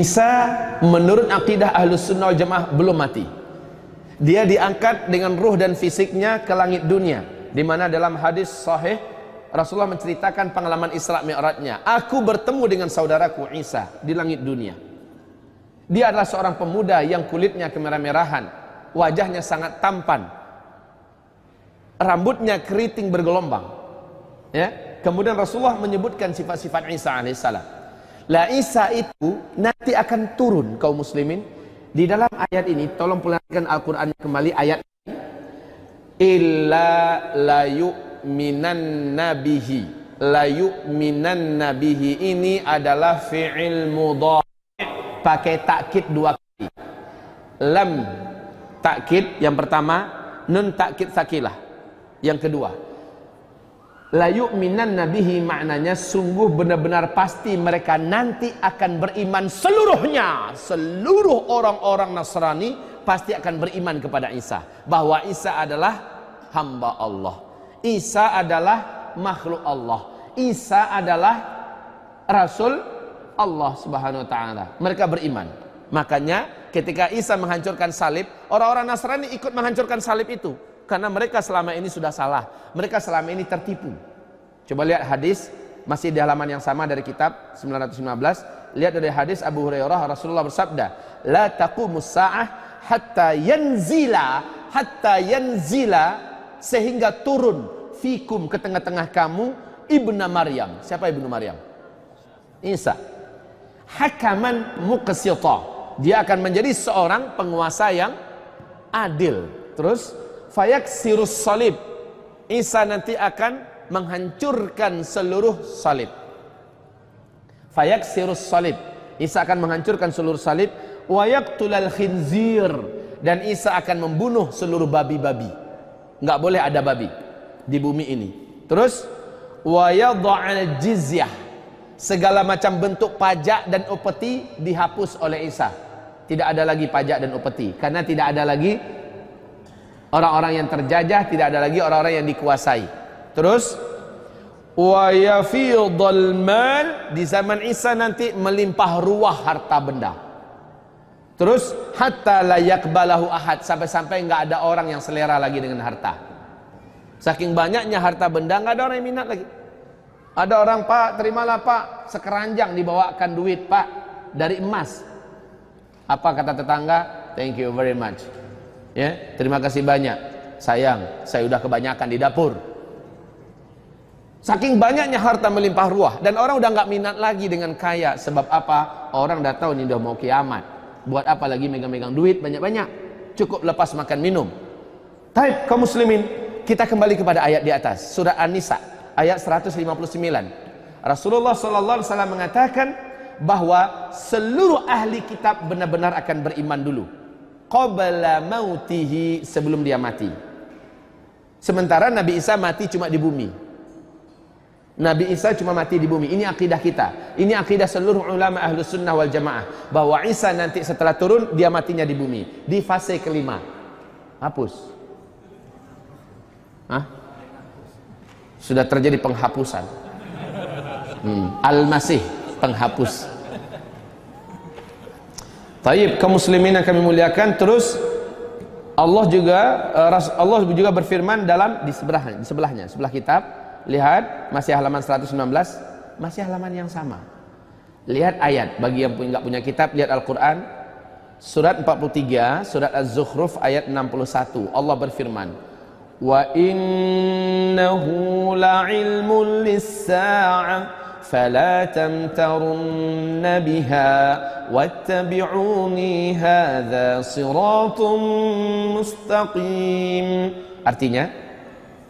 Isa menurut akidah ahlus sunnah wal jamaah belum mati. Dia diangkat dengan ruh dan fisiknya ke langit dunia di mana dalam hadis sahih Rasulullah menceritakan pengalaman Isra Mi'rajnya. Aku bertemu dengan saudaraku Isa di langit dunia. Dia adalah seorang pemuda yang kulitnya kemerah-merahan wajahnya sangat tampan rambutnya keriting bergelombang ya. Kemudian Rasulullah menyebutkan sifat-sifat Isa alaihissalam lah Isa itu nanti akan turun kaum muslimin. Di dalam ayat ini tolong perhatikan Al-Qur'an kembali ayat illa la yu'minan nabihi. La yu'minan nabihi ini adalah fi'il mudhari. Pakai takkid dua kali. Lam takkid yang pertama. Nun takkid sakilah. Yang kedua la yu'minan nabihi maknanya sungguh benar-benar pasti mereka nanti akan beriman seluruhnya. Seluruh orang-orang Nasrani pasti akan beriman kepada Isa. Bahwa Isa adalah hamba Allah. Isa adalah makhluk Allah. Isa adalah rasul Allah Subhanahu wa taala. Mereka beriman. Makanya ketika Isa menghancurkan salib orang-orang Nasrani ikut menghancurkan salib itu karena mereka selama ini sudah salah. Mereka selama ini tertipu. Coba lihat hadis masih di halaman yang sama dari kitab 915. Lihat dari hadis Abu Hurairah Rasulullah bersabda, "La taqumus sa'ah hatta yanzila hatta yanzila sehingga turun fikum ke tengah-tengah kamu ibnu Maryam. Siapa ibnu Maryam? Isa. Hakaman muqsita. Dia akan menjadi seorang penguasa yang adil. Terus fayak sirus salib. Isa nanti akan menghancurkan seluruh salib. Fayak sirus salib. Isa akan menghancurkan seluruh salib. Wayak tulal khinzir. Dan Isa akan membunuh seluruh babi-babi. Nggak boleh ada babi di bumi ini. Terus wayadha'al jizyah. Segala macam bentuk pajak dan upeti dihapus oleh Isa. Tidak ada lagi pajak dan upeti. Karena tidak ada lagi Orang-orang yang terjajah tidak ada lagi orang-orang yang dikuasai. Terus wa yafidul mal di zaman Isa nanti melimpah ruah harta benda. Terus hatta layak balahu ahad sampai-sampai nggak ada orang yang selera lagi dengan harta. Saking banyaknya harta benda nggak ada orang yang minat lagi. Ada orang pak terimalah pak sekeranjang dibawakan duit pak dari emas. Apa kata tetangga? Thank you very much. Ya, terima kasih banyak. Sayang, saya udah kebanyakan di dapur. Saking banyaknya harta melimpah ruah dan orang udah nggak minat lagi dengan kaya. Sebab apa? Orang udah tahu ini udah mau kiamat. Buat apa lagi megang-megang duit banyak-banyak? Cukup lepas makan minum. Taib kaum muslimin, kita kembali kepada ayat di atas, surah An-Nisa ayat 159. Rasulullah sallallahu alaihi wasallam mengatakan bahwa seluruh ahli kitab benar-benar akan beriman dulu qabla mautihi sebelum dia mati. Sementara Nabi Isa mati cuma di bumi. Nabi Isa cuma mati di bumi. Ini akidah kita. Ini akidah seluruh ulama ahlu sunnah wal jamaah. Bahwa Isa nanti setelah turun, dia matinya di bumi. Di fase kelima. Hapus. Hah? Sudah terjadi penghapusan. Hmm. Al-Masih, penghapus. Taib kaum muslimin yang kami muliakan terus Allah juga eh, Allah juga berfirman dalam di sebelahnya, di sebelahnya, sebelah kitab. Lihat masih halaman 119, masih halaman yang sama. Lihat ayat bagi yang nggak punya kitab, lihat Al-Qur'an surat 43, surat Az-Zukhruf ayat 61. Allah berfirman, "Wa innahu la'ilmun lis-sa'ah" فلا تمترن بها واتبعوني هذا صراط مستقيم artinya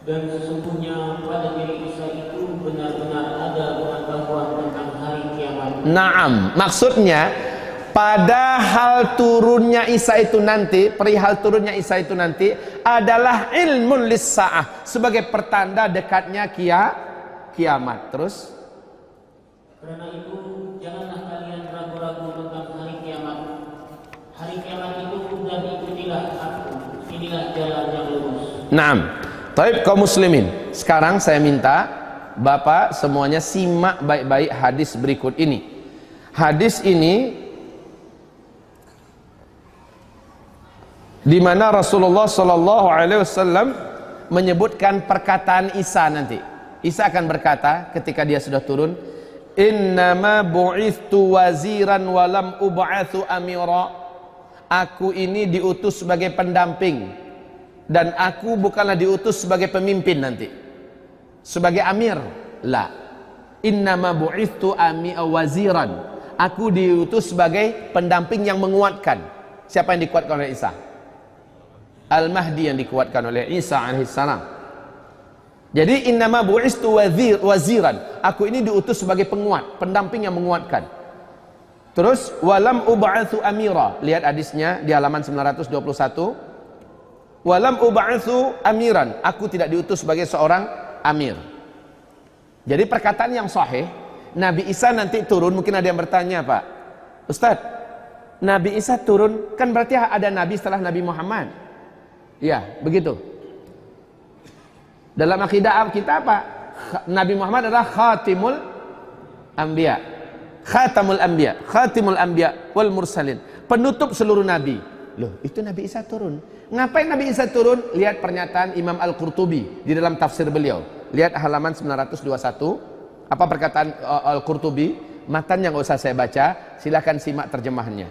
dan sesungguhnya pada diri Isa itu benar-benar ada pengetahuan tentang hari kiamat. Naam, maksudnya pada hal turunnya Isa itu nanti, perihal turunnya Isa itu nanti adalah ilmu lisa'ah sebagai pertanda dekatnya kia, kiamat. Terus karena itu janganlah kalian ragu-ragu tentang hari kiamat. Hari kiamat itu sudah ikutilah aku. Inilah jalan yang lurus. Naam. Taib kaum muslimin. Sekarang saya minta Bapak semuanya simak baik-baik hadis berikut ini. Hadis ini di mana Rasulullah sallallahu alaihi wasallam menyebutkan perkataan Isa nanti. Isa akan berkata ketika dia sudah turun, "Innama bu'ithtu waziran wa lam ub'atsu amira." Aku ini diutus sebagai pendamping dan aku bukanlah diutus sebagai pemimpin nanti. Sebagai amir, la. Innama bu'ithtu ami waziran. Aku diutus sebagai pendamping yang menguatkan. Siapa yang dikuatkan oleh Isa? Al-Mahdi yang dikuatkan oleh Isa alaihissalam. Jadi innama bu'istu wazir, waziran. Aku ini diutus sebagai penguat, pendamping yang menguatkan. Terus walam ub'atsu amira. Lihat hadisnya di halaman 921. Walam ub'atsu amiran. Aku tidak diutus sebagai seorang amir. Jadi perkataan yang sahih, Nabi Isa nanti turun, mungkin ada yang bertanya, Pak. Ustadz, Nabi Isa turun, kan berarti ada nabi setelah Nabi Muhammad. Ya, begitu. Dalam akidah kita apa? Nabi Muhammad adalah khatimul anbiya. Khatamul anbiya, khatimul anbiya wal mursalin. Penutup seluruh nabi. Loh, itu Nabi Isa turun. Ngapain Nabi Isa turun? Lihat pernyataan Imam Al-Qurtubi di dalam tafsir beliau. Lihat halaman 921. Apa perkataan uh, Al-Qurtubi? Matan yang usah saya baca, silahkan simak terjemahannya.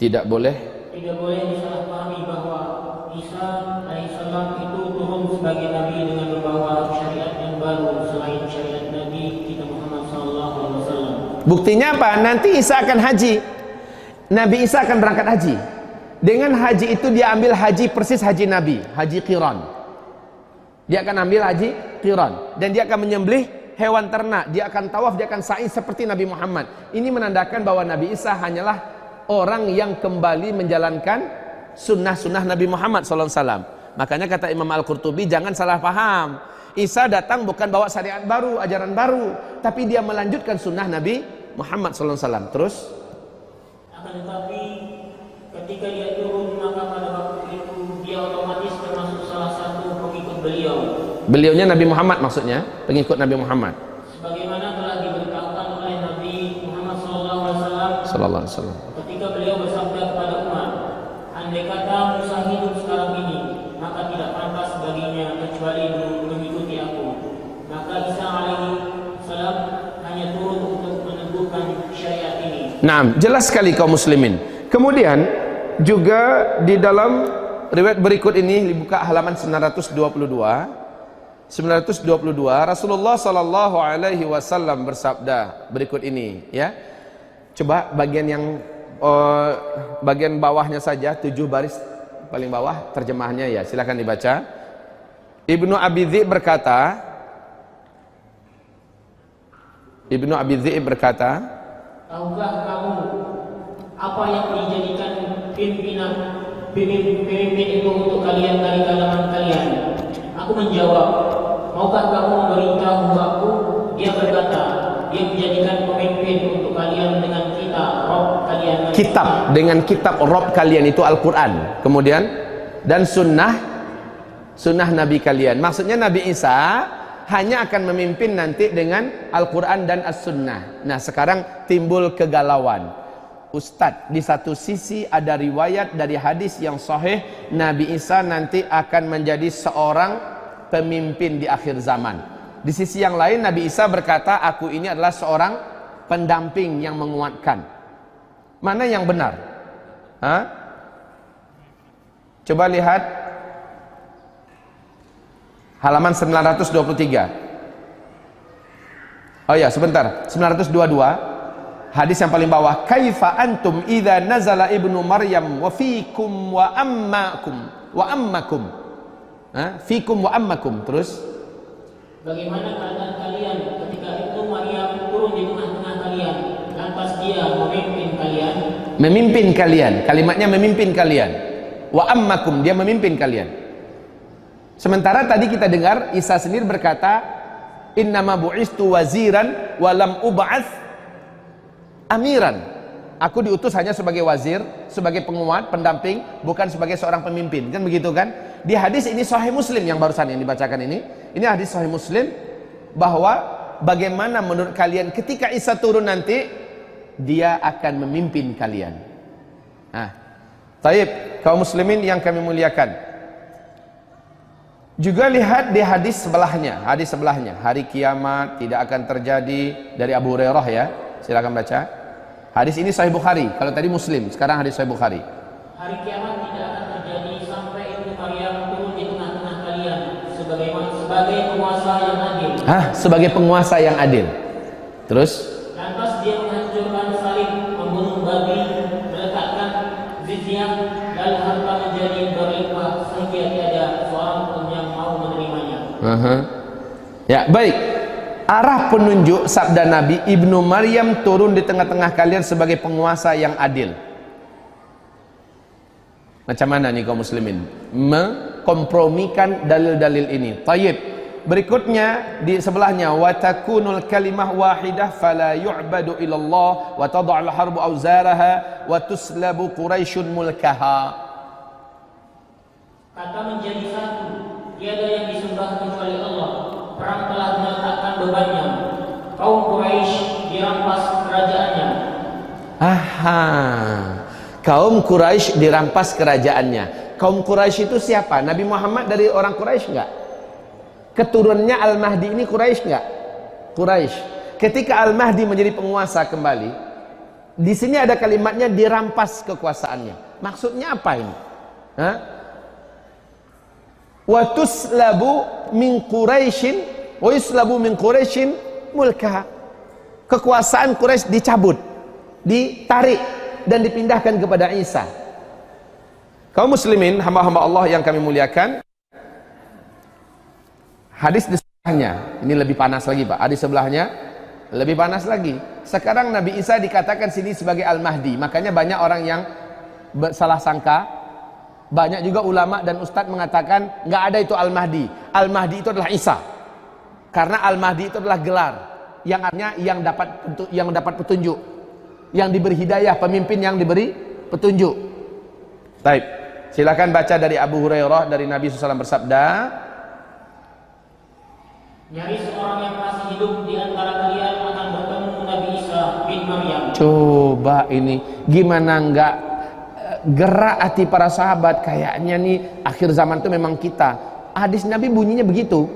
Tidak boleh tidak boleh disalahpahami bahwa Isa alaihissalam itu turun sebagai nabi dengan membawa syariat yang baru selain syariat Nabi kita Muhammad sallallahu alaihi wasallam. Buktinya apa? Nanti Isa akan haji. Nabi Isa akan berangkat haji. Dengan haji itu dia ambil haji persis haji Nabi, haji qiran. Dia akan ambil haji qiran dan dia akan menyembelih hewan ternak, dia akan tawaf, dia akan sa'i seperti Nabi Muhammad. Ini menandakan bahwa Nabi Isa hanyalah orang yang kembali menjalankan sunnah-sunnah Nabi Muhammad SAW. Makanya kata Imam Al-Qurtubi jangan salah paham. Isa datang bukan bawa syariat baru, ajaran baru, tapi dia melanjutkan sunnah Nabi Muhammad SAW. Terus? Akan tetapi ketika dia turun maka pada waktu itu dia otomatis termasuk salah satu pengikut beliau. Beliaunya Nabi Muhammad maksudnya, pengikut Nabi Muhammad. Sebagaimana telah diberitahukan oleh Nabi Muhammad SAW. Sallallahu alaihi wasallam Nah, jelas sekali kaum muslimin. Kemudian juga di dalam riwayat berikut ini dibuka halaman 922 922 Rasulullah sallallahu alaihi wasallam bersabda berikut ini ya. Coba bagian yang uh, bagian bawahnya saja tujuh baris paling bawah terjemahannya ya silahkan dibaca Ibnu Abi Dhi berkata Ibnu Abi Dhi berkata Tahukah kamu apa yang dijadikan pimpinan pemimpin itu untuk kalian dari kalangan kalian? Aku menjawab, maukah kamu memberitahu aku? Dia berkata, dia menjadikan pemimpin untuk kalian dengan kitab dengan kitab Rob kalian itu Al-Quran kemudian dan sunnah sunnah Nabi kalian maksudnya Nabi Isa hanya akan memimpin nanti dengan Al-Quran dan As-Sunnah. Nah sekarang timbul kegalauan. Ustadz di satu sisi ada riwayat dari hadis yang sahih Nabi Isa nanti akan menjadi seorang pemimpin di akhir zaman. Di sisi yang lain Nabi Isa berkata aku ini adalah seorang pendamping yang menguatkan. Mana yang benar? Hah? Coba lihat halaman 923. Oh ya, sebentar. 922. Hadis yang paling bawah. Kaifa antum idza nazala ibnu Maryam wa fikum wa ammakum wa ammakum. Hah? Fikum wa ammakum. Terus Bagaimana keadaan kalian ketika itu Maryam turun di tengah-tengah kalian lantas dia memimpin kalian memimpin kalian kalimatnya memimpin kalian wa ammakum dia memimpin kalian sementara tadi kita dengar Isa sendiri berkata innama bu'istu waziran walam ub'ats amiran aku diutus hanya sebagai wazir sebagai penguat pendamping bukan sebagai seorang pemimpin kan begitu kan di hadis ini sahih muslim yang barusan yang dibacakan ini ini hadis sahih muslim bahwa bagaimana menurut kalian ketika Isa turun nanti dia akan memimpin kalian. Nah, taib kaum muslimin yang kami muliakan. Juga lihat di hadis sebelahnya, hadis sebelahnya, hari kiamat tidak akan terjadi dari Abu Hurairah ya. Silakan baca. Hadis ini Sahih Bukhari. Kalau tadi Muslim, sekarang hadis Sahih Bukhari. Hari kiamat tidak akan terjadi sampai Ibnu Maryam turun di tengah-tengah kalian sebagai sebagai penguasa yang adil. Hah, sebagai penguasa yang adil. Terus Aha. Ya, baik. Arah penunjuk sabda Nabi Ibnu Maryam turun di tengah-tengah kalian sebagai penguasa yang adil. Macam mana nih kaum muslimin? Mengkompromikan dalil-dalil ini. Tayyib. Berikutnya di sebelahnya wa takunul kalimah wahidah fala yu'badu illallah wa tad'al harbu auzaraha wa tuslabu quraisyun mulkaha. Kata menjadi satu, tiada yang disembah kecuali Allah. Perang telah meletakkan bebannya. Kaum Quraisy dirampas kerajaannya. Aha. Kaum Quraisy dirampas kerajaannya. Kaum Quraisy itu siapa? Nabi Muhammad dari orang Quraisy enggak? Keturunannya Al-Mahdi ini Quraisy enggak? Quraisy. Ketika Al-Mahdi menjadi penguasa kembali, di sini ada kalimatnya dirampas kekuasaannya. Maksudnya apa ini? Hah? Wa tuslabu min Quraisyin wa yuslabu min. Kekuasaan Quraisy dicabut, ditarik dan dipindahkan kepada Isa. Kaum muslimin, hamba-hamba Allah yang kami muliakan, hadis di sebelahnya, ini lebih panas lagi Pak, hadis sebelahnya lebih panas lagi. Sekarang Nabi Isa dikatakan sini sebagai Al-Mahdi, makanya banyak orang yang salah sangka, banyak juga ulama dan ustadz mengatakan nggak ada itu Al-Mahdi. Al-Mahdi itu adalah Isa. Karena Al-Mahdi itu adalah gelar yang artinya yang dapat yang dapat petunjuk yang diberi hidayah, pemimpin yang diberi petunjuk. Baik, silakan baca dari Abu Hurairah dari Nabi SAW bersabda. Nyaris orang yang masih hidup di antara kalian akan bertemu Nabi Isa bin Maryam. Coba ini gimana enggak gerak hati para sahabat kayaknya nih akhir zaman itu memang kita. Hadis Nabi bunyinya begitu.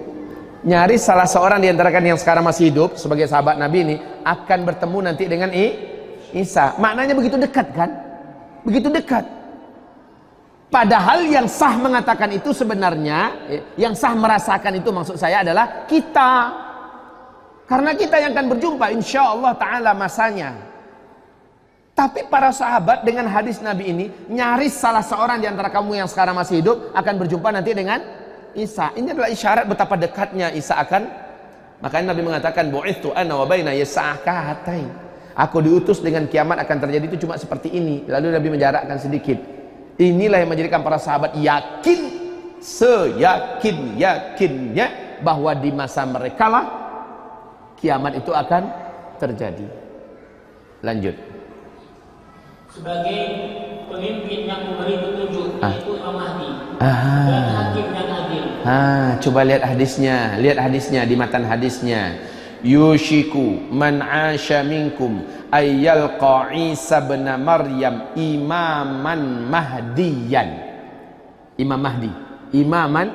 Nyaris salah seorang di antara yang sekarang masih hidup sebagai sahabat Nabi ini akan bertemu nanti dengan I Isa. Maknanya begitu dekat kan? Begitu dekat. Padahal yang sah mengatakan itu sebenarnya, eh, yang sah merasakan itu maksud saya adalah kita. Karena kita yang akan berjumpa insya Allah Ta'ala masanya. Tapi para sahabat dengan hadis Nabi ini, nyaris salah seorang di antara kamu yang sekarang masih hidup akan berjumpa nanti dengan Isa. Ini adalah isyarat betapa dekatnya Isa akan Makanya Nabi mengatakan bu'ithu ana wa baina yasa'akatain. Aku diutus dengan kiamat akan terjadi itu cuma seperti ini. Lalu Nabi menjarakkan sedikit. Inilah yang menjadikan para sahabat yakin seyakin yakinnya bahwa di masa mereka lah kiamat itu akan terjadi. Lanjut. Sebagai pemimpin yang memberi petunjuk Ah. yaitu Imam Mahdi Ah. dan hakim yang adil. Ah, coba lihat hadisnya, lihat hadisnya di matan hadisnya. Yushiku man asha minkum ayyalqa Isa bin Maryam imaman mahdiyan. Imam Mahdi, imaman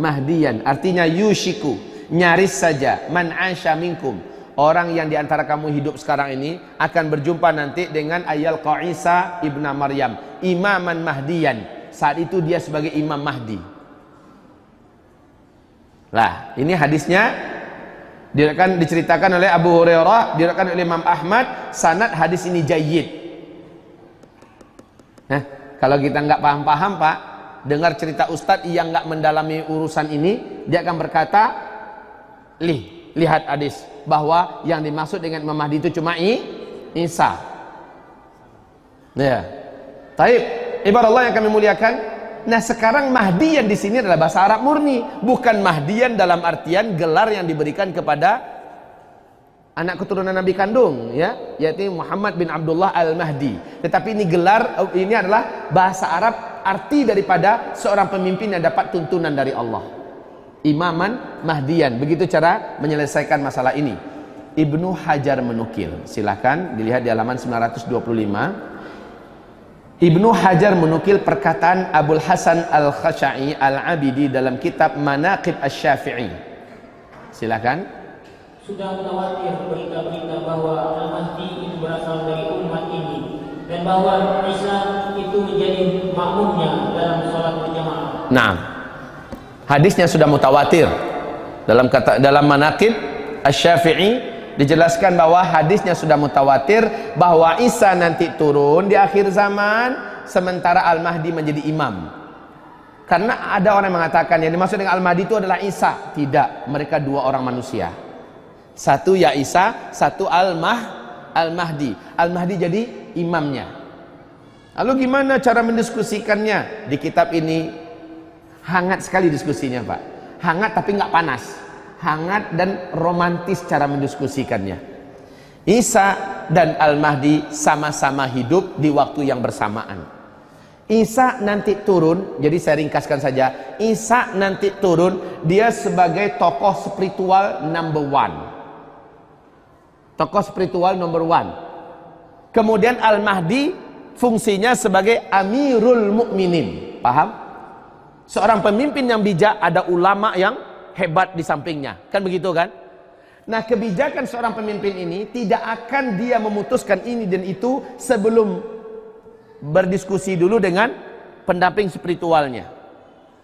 mahdiyan. Artinya yushiku, nyaris saja man asha minkum. Orang yang di antara kamu hidup sekarang ini akan berjumpa nanti dengan ayal Isa ibn Maryam, imaman mahdiyan. Saat itu dia sebagai imam Mahdi. Lah, ini hadisnya diriwayatkan diceritakan oleh Abu Hurairah, diriwayatkan oleh Imam Ahmad, sanad hadis ini jayyid. Nah, kalau kita nggak paham-paham, Pak, dengar cerita ustadz yang nggak mendalami urusan ini, dia akan berkata, "Lih, lihat hadis bahwa yang dimaksud dengan Imam Mahdi itu cuma I, Isa." Ya. Taib, ibarat Allah yang kami muliakan, Nah sekarang Mahdian di sini adalah bahasa Arab murni, bukan Mahdian dalam artian gelar yang diberikan kepada anak keturunan Nabi kandung, ya, yaitu Muhammad bin Abdullah Al Mahdi. Tetapi ini gelar, ini adalah bahasa Arab arti daripada seorang pemimpin yang dapat tuntunan dari Allah. Imaman Mahdian, begitu cara menyelesaikan masalah ini. Ibnu Hajar menukil, silahkan dilihat di halaman 925. Ibnu Hajar menukil perkataan Abdul Hasan Al-Khasha'i Al-Abidi dalam kitab Manaqib Asy-Syafi'i. Silakan. Sudah mutawatir berita-berita bahwa Al-Mahdi itu berasal dari umat ini dan bahwa Isa itu menjadi makmumnya dalam sholat berjamaah. Nah, hadisnya sudah mutawatir. Dalam kata dalam Manaqib Asy-Syafi'i dijelaskan bahwa hadisnya sudah mutawatir bahwa Isa nanti turun di akhir zaman sementara Al-Mahdi menjadi imam. Karena ada orang yang mengatakan yang dimaksud dengan Al-Mahdi itu adalah Isa. Tidak, mereka dua orang manusia. Satu ya Isa, satu Al-Mah Al-Mahdi. Al-Mahdi jadi imamnya. Lalu gimana cara mendiskusikannya? Di kitab ini hangat sekali diskusinya Pak hangat tapi nggak panas hangat dan romantis cara mendiskusikannya. Isa dan Al-Mahdi sama-sama hidup di waktu yang bersamaan. Isa nanti turun, jadi saya ringkaskan saja. Isa nanti turun, dia sebagai tokoh spiritual number one. Tokoh spiritual number one. Kemudian Al-Mahdi fungsinya sebagai Amirul Mukminin. Paham? Seorang pemimpin yang bijak ada ulama yang hebat di sampingnya. Kan begitu kan? Nah kebijakan seorang pemimpin ini tidak akan dia memutuskan ini dan itu sebelum berdiskusi dulu dengan pendamping spiritualnya.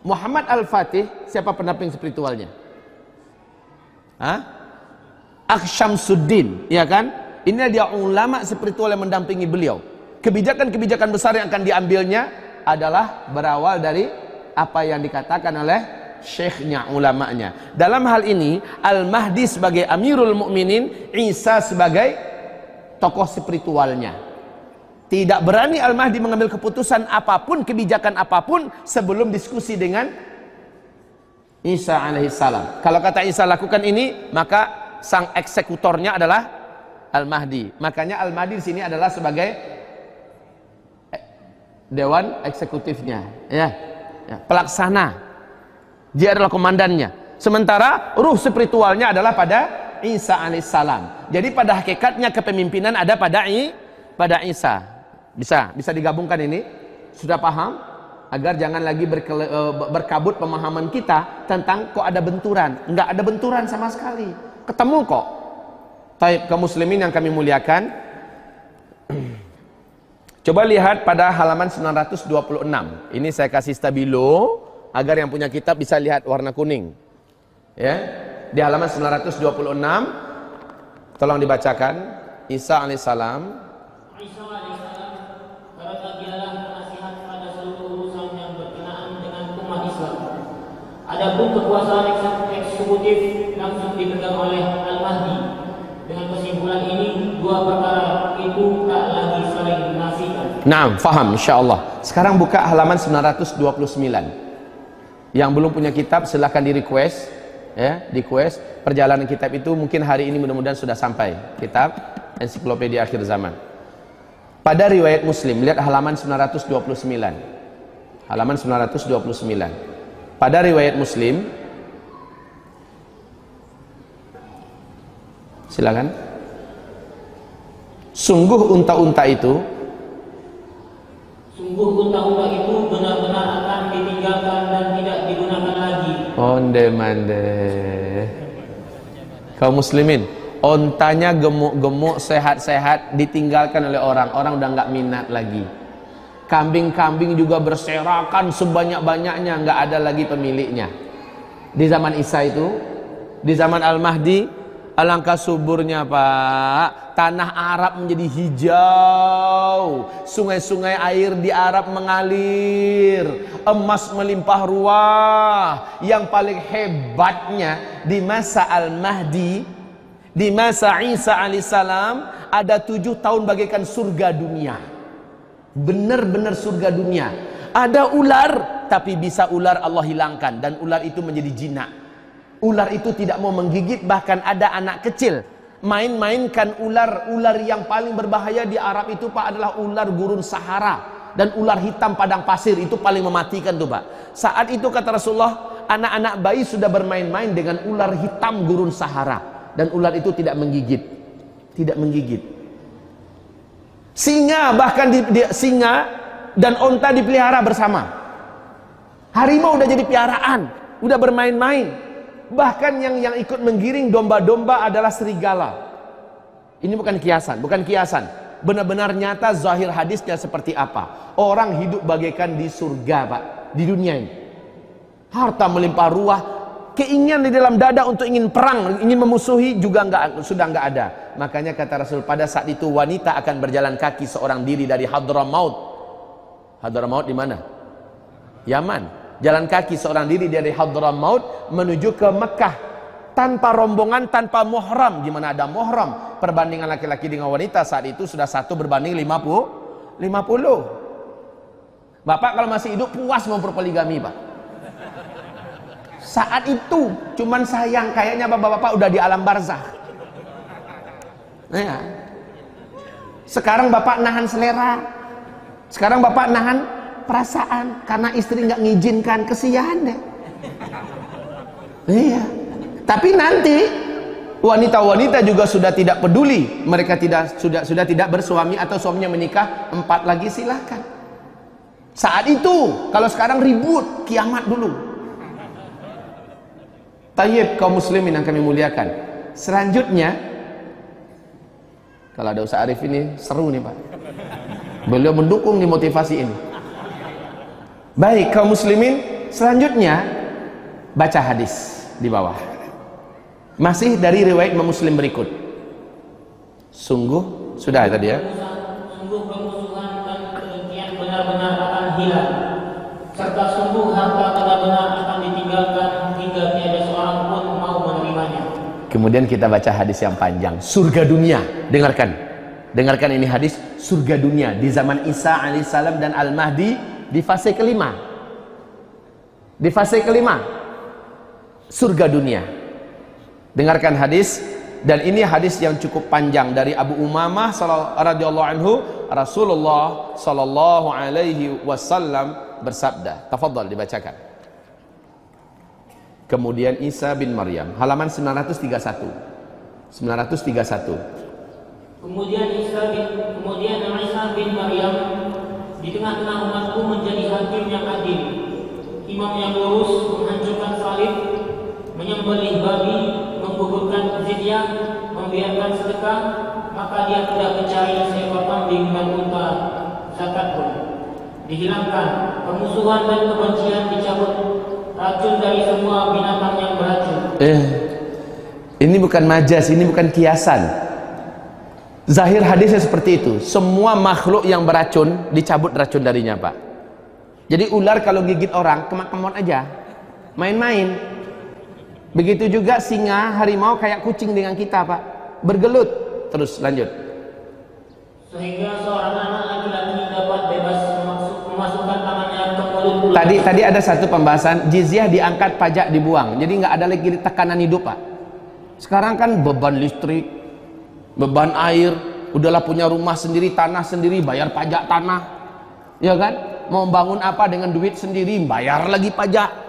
Muhammad Al-Fatih siapa pendamping spiritualnya? Hah? Akshamsuddin, ya kan? Ini dia ulama spiritual yang mendampingi beliau. Kebijakan-kebijakan besar yang akan diambilnya adalah berawal dari apa yang dikatakan oleh syekhnya ulamanya. Dalam hal ini Al-Mahdi sebagai Amirul Mukminin Isa sebagai tokoh spiritualnya. Tidak berani Al-Mahdi mengambil keputusan apa pun kebijakan apa pun sebelum diskusi dengan Isa alaihissalam kalau kata Isa lakukan ini maka sang eksekutornya adalah Al-Mahdi. Makanya Al-Mahdi di sini adalah sebagai eh, dewan eksekutifnya ya, pelaksana dia adalah komandannya. Sementara ruh spiritualnya adalah pada Isa alaihissalam. Jadi pada hakikatnya kepemimpinan ada pada I, pada Isa. Bisa, bisa digabungkan ini. Sudah paham? Agar jangan lagi berkele, eh, berkabut pemahaman kita tentang kok ada benturan. Enggak ada benturan sama sekali. Ketemu kok. Taib kaum muslimin yang kami muliakan. Coba lihat pada halaman 926. Ini saya kasih stabilo agar yang punya kitab bisa lihat warna kuning. Ya. Di halaman 926 tolong dibacakan Isa alaihissalam Isa alaihissalam karena dialah penasihat pada seluruh urusan yang berkenaan dengan umat Islam. Adapun kekuasaan eksekutif langsung dipegang oleh Al-Mahdi. Dengan kesimpulan ini dua perkara Nah, faham insyaallah. Sekarang buka halaman 929. Yang belum punya kitab silahkan di request ya, di request perjalanan kitab itu mungkin hari ini mudah-mudahan sudah sampai kitab ensiklopedia akhir zaman. Pada riwayat Muslim lihat halaman 929. Halaman 929. Pada riwayat Muslim Silakan. Sungguh unta-unta itu Sungguh unta-unta itu benar-benar akan ditinggalkan dan tidak digunakan lagi. Onde mande. Kaum muslimin, ontanya gemuk-gemuk, sehat-sehat, ditinggalkan oleh orang. Orang udah nggak minat lagi. Kambing-kambing juga berserakan sebanyak-banyaknya, nggak ada lagi pemiliknya. Di zaman Isa itu, di zaman Al-Mahdi, Alangkah suburnya Pak. Tanah Arab menjadi hijau. Sungai-sungai air di Arab mengalir. Emas melimpah ruah. Yang paling hebatnya Di masa Al-Mahdi Di masa Isa alaihissalam Ada tujuh tahun bagaikan surga dunia. Benar-benar surga dunia. Ada ular Tapi bisa ular Allah hilangkan. Dan ular itu menjadi jinak Ular itu tidak mau menggigit bahkan ada anak kecil main-mainkan ular-ular yang paling berbahaya di Arab itu Pak adalah ular gurun Sahara dan ular hitam padang pasir itu paling mematikan tuh Pak. Saat itu kata Rasulullah, anak-anak bayi sudah bermain-main dengan ular hitam gurun Sahara dan ular itu tidak menggigit. Tidak menggigit. Singa bahkan di, di singa dan onta dipelihara bersama. Harimau udah jadi piaraan, udah bermain-main. Bahkan yang yang ikut menggiring domba-domba adalah serigala. Ini bukan kiasan, bukan kiasan. Benar-benar nyata zahir hadisnya seperti apa. Orang hidup bagaikan di surga, Pak, di dunia ini. Harta melimpah ruah, keinginan di dalam dada untuk ingin perang, ingin memusuhi juga enggak sudah enggak ada. Makanya kata Rasul pada saat itu wanita akan berjalan kaki seorang diri dari Hadramaut. Hadramaut di mana? Yaman. Jalan kaki seorang diri dari Hadramaut menuju ke Mekah tanpa rombongan, tanpa muhram. Gimana ada muhram? Perbandingan laki-laki dengan wanita saat itu sudah satu berbanding 50 50. Bapak kalau masih hidup puas mau berpoligami, Pak. Saat itu cuman sayang kayaknya bapak-bapak udah di alam barzah. Ya. Sekarang bapak nahan selera. Sekarang bapak nahan perasaan karena istri nggak ngizinkan kesian deh. Iya. Tapi nanti wanita-wanita juga sudah tidak peduli, mereka tidak sudah sudah tidak bersuami atau suaminya menikah, empat lagi silahkan. Saat itu, kalau sekarang ribut, kiamat dulu. Tayyib kaum muslimin yang kami muliakan. Selanjutnya kalau ada Ustaz Arif ini seru nih Pak. Beliau mendukung nih motivasi ini. Baik kaum muslimin, selanjutnya baca hadis di bawah. Masih dari riwayat Imam Muslim berikut. Sungguh sudah tadi ya. Sungguh permusuhan dan kebencian benar-benar akan hilang. Serta sungguh harta benar-benar akan ditinggalkan hingga tiada seorang pun mau menerimanya. Kemudian kita baca hadis yang panjang. Surga dunia. Dengarkan. Dengarkan ini hadis surga dunia di zaman Isa alaihissalam dan Al-Mahdi di fase kelima. Di fase kelima. Surga dunia. Dengarkan hadis dan ini hadis yang cukup panjang dari Abu Umamah radhiyallahu anhu Rasulullah sallallahu alaihi wasallam bersabda. Tafadhal dibacakan. Kemudian Isa bin Maryam, halaman 931. 931. Kemudian Isa bin kemudian Isa bin Maryam di tengah-tengah umatku menjadi hakim yang adil, imam yang lurus, menghancurkan salib, menyembelih babi, menggugurkan jizyah, membiarkan sedekah, maka dia tidak mencari seekor kambing dan unta, zakat pun dihilangkan, permusuhan dan kebencian dicabut, racun dari semua binatang yang beracun. Eh, ini bukan majas, ini bukan kiasan. Zahir hadisnya seperti itu. Semua makhluk yang beracun dicabut racun darinya, Pak. Jadi ular kalau gigit orang kemak-kemot aja. Main-main. Begitu juga singa, harimau kayak kucing dengan kita, Pak. Bergelut. Terus lanjut. Sehingga seorang anak laki-laki dapat bebas memasuk- memasukkan tangannya ke mulut ular. Tadi tadi ada satu pembahasan jizyah diangkat pajak dibuang. Jadi nggak ada lagi tekanan hidup, Pak. Sekarang kan beban listrik, beban air, udahlah punya rumah sendiri, tanah sendiri, bayar pajak tanah. Ya kan? Mau bangun apa dengan duit sendiri, bayar lagi pajak.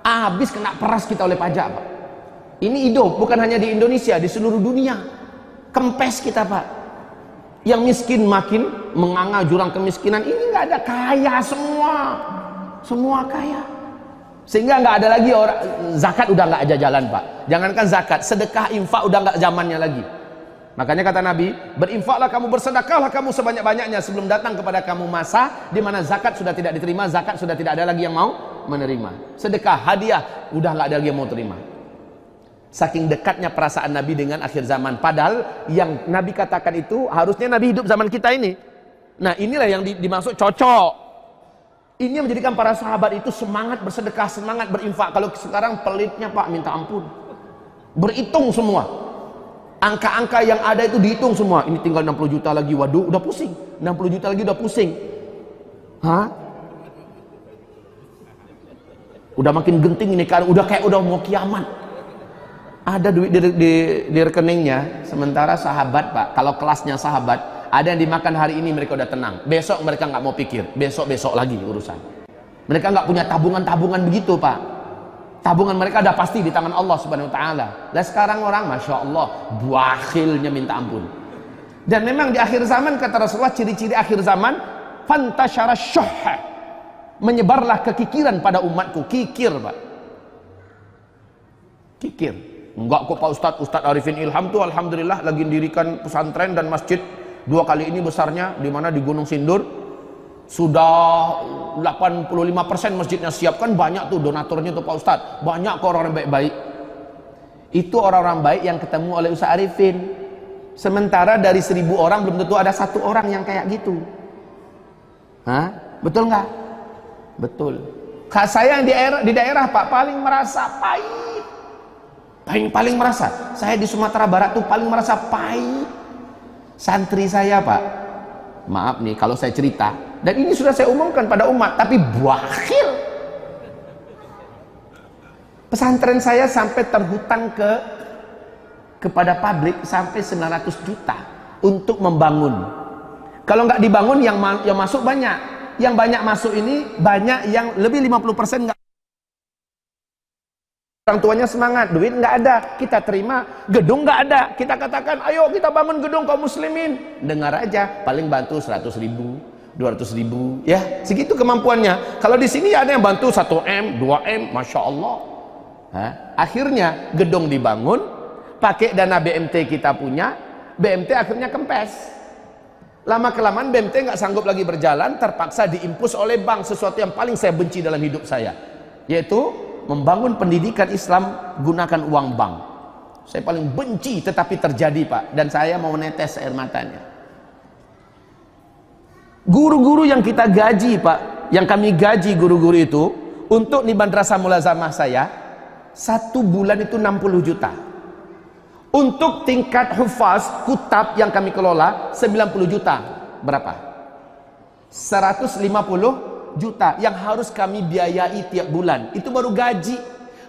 Habis kena peras kita oleh pajak, Pak. Ini hidup bukan hanya di Indonesia, di seluruh dunia. Kempes kita, Pak. Yang miskin makin menganga jurang kemiskinan. Ini nggak ada kaya semua. Semua kaya. Sehingga nggak ada lagi orang zakat udah nggak aja jalan, Pak. Jangankan zakat, sedekah infak udah nggak zamannya lagi. Makanya kata Nabi, berinfaklah kamu bersedekahlah kamu sebanyak-banyaknya sebelum datang kepada kamu masa di mana zakat sudah tidak diterima, zakat sudah tidak ada lagi yang mau menerima. Sedekah, hadiah, udah ada lagi yang mau terima. Saking dekatnya perasaan Nabi dengan akhir zaman. Padahal yang Nabi katakan itu harusnya Nabi hidup zaman kita ini. Nah inilah yang di- dimaksud cocok. Ini yang menjadikan para sahabat itu semangat bersedekah, semangat berinfak. Kalau sekarang pelitnya Pak minta ampun. Berhitung semua. Angka-angka yang ada itu dihitung semua. Ini tinggal 60 juta lagi. Waduh, udah pusing. 60 juta lagi udah pusing. Hah? Udah makin genting ini kan. Udah kayak udah mau kiamat. Ada duit di, di, di rekeningnya. Sementara sahabat pak. Kalau kelasnya sahabat. Ada yang dimakan hari ini mereka udah tenang. Besok mereka nggak mau pikir. Besok-besok lagi urusan. Mereka nggak punya tabungan-tabungan begitu pak. Tabungan mereka ada pasti di tangan Allah Subhanahu wa taala. Dan sekarang orang Masya Allah buakhilnya minta ampun. Dan memang di akhir zaman kata Rasulullah ciri-ciri akhir zaman Fantasyara syuhha. Menyebarlah kekikiran pada umatku. Kikir, Pak. Kikir. Enggak kok Pak Ustadz, Ustadz Arifin Ilham tuh Alhamdulillah lagi mendirikan pesantren dan masjid dua kali ini besarnya di mana di Gunung Sindur sudah 85% masjidnya siap. Kan banyak tuh donaturnya tuh Pak Ustadz. Banyak kok orang-orang baik-baik. Itu orang-orang baik yang ketemu oleh Ustadz Arifin. Sementara dari seribu orang belum tentu ada satu orang yang kayak gitu. Hah? betul nggak? betul. Saya yang di daerah, di daerah Pak paling merasa pahit. Paling paling merasa. Saya di Sumatera Barat tuh paling merasa pahit. Santri saya pak. Maaf nih kalau saya cerita dan ini sudah saya umumkan pada umat tapi buahil pesantren saya sampai terhutang ke kepada publik sampai 900 juta untuk membangun. Kalau nggak dibangun yang yang masuk banyak. Yang banyak masuk ini banyak yang lebih 50% nggak Orang tuanya semangat, duit nggak ada, kita terima, gedung nggak ada, kita katakan, ayo kita bangun gedung kaum muslimin. Dengar aja, paling bantu 100 ribu, 200 ribu, ya segitu kemampuannya. Kalau di sini ada yang bantu 1 m, 2 m, masya Allah. Hah? Akhirnya gedung dibangun, pakai dana BMT kita punya, BMT akhirnya kempes. Lama kelamaan BMT nggak sanggup lagi berjalan, terpaksa diimpus oleh bank sesuatu yang paling saya benci dalam hidup saya, yaitu membangun pendidikan Islam gunakan uang bank saya paling benci tetapi terjadi pak dan saya mau netes air matanya guru-guru yang kita gaji pak yang kami gaji guru-guru itu untuk di madrasah mulazamah saya satu bulan itu 60 juta. Untuk tingkat hufaz kutab yang kami kelola 90 juta. Berapa? 150 juta yang harus kami biayai tiap bulan. Itu baru gaji.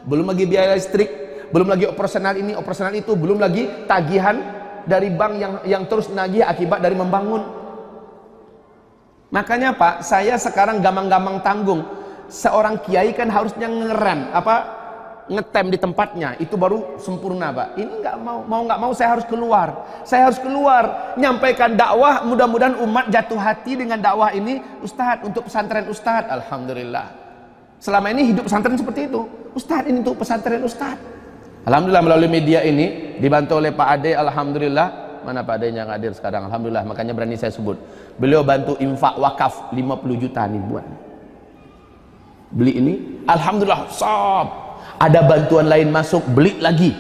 Belum lagi biaya listrik belum lagi operasional ini operasional itu belum lagi tagihan dari bank yang yang terus nagih akibat dari membangun makanya Pak saya sekarang gamang-gamang tanggung. Seorang kiai kan harusnya ngerem apa ngetem di tempatnya. Itu baru sempurna pak. Ini nggak mau mau nggak mau saya harus keluar. Saya harus keluar. Nyampaikan dakwah mudah-mudahan umat jatuh hati dengan dakwah ini. Ustadz untuk pesantren Ustadz. Alhamdulillah. Selama ini hidup pesantren seperti itu. Ustadz ini untuk pesantren Ustadz. Alhamdulillah melalui media ini dibantu oleh Pak Ade Alhamdulillah mana Pak yang hadir sekarang? Alhamdulillah makanya berani saya sebut. Beliau bantu infak wakaf 50 juta nih buat. Beli ini Alhamdulillah sob ada bantuan lain masuk beli lagi.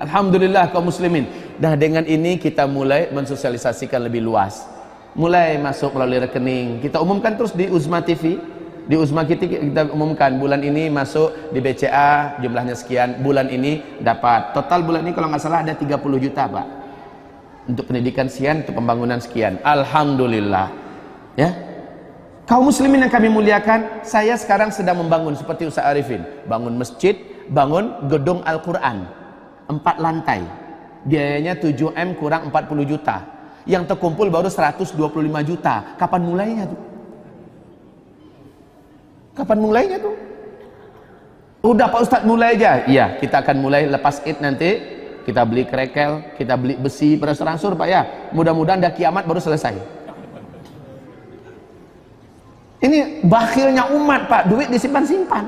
Alhamdulillah kaum muslimin. Nah dengan ini kita mulai mensosialisasikan lebih luas. Mulai masuk melalui rekening. Kita umumkan terus di Uzma TV di Uzma kita, kita umumkan bulan ini masuk di BCA jumlahnya sekian. Bulan ini dapat. Total bulan ini kalau nggak salah ada 30 juta Pak untuk pendidikan sekian untuk pembangunan sekian Alhamdulillah ya Kaum muslimin yang kami muliakan, saya sekarang sedang membangun seperti Ustaz Arifin, bangun masjid, bangun gedung Al-Qur'an. Empat lantai. Biayanya 7M kurang 40 juta. Yang terkumpul baru 125 juta. Kapan mulainya tuh? Kapan mulainya tuh? Udah Pak Ustadz mulai aja. Iya, kita akan mulai lepas Id nanti. Kita beli kerekel, kita beli besi, berangsur-angsur Pak ya. Mudah-mudahan dah kiamat baru selesai. Ini bakhilnya umat pak, duit disimpan-simpan.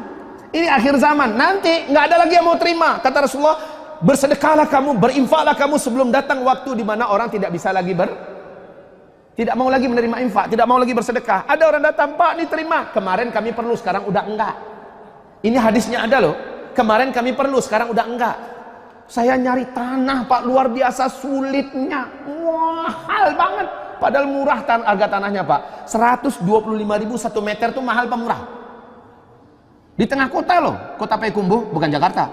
Ini akhir zaman, nanti nggak ada lagi yang mau terima. Kata Rasulullah, bersedekahlah kamu, berinfaklah kamu sebelum datang waktu di mana orang tidak bisa lagi ber tidak mau lagi menerima infak, tidak mau lagi bersedekah. Ada orang datang, Pak, ini terima. Kemarin kami perlu, sekarang udah enggak. Ini hadisnya ada loh. Kemarin kami perlu, sekarang udah enggak. Saya nyari tanah, Pak, luar biasa sulitnya. Mahal banget. Padahal murah tan harga tanahnya Pak. 125 ribu satu meter tuh mahal apa murah? Di tengah kota loh, kota Payakumbuh, bukan Jakarta.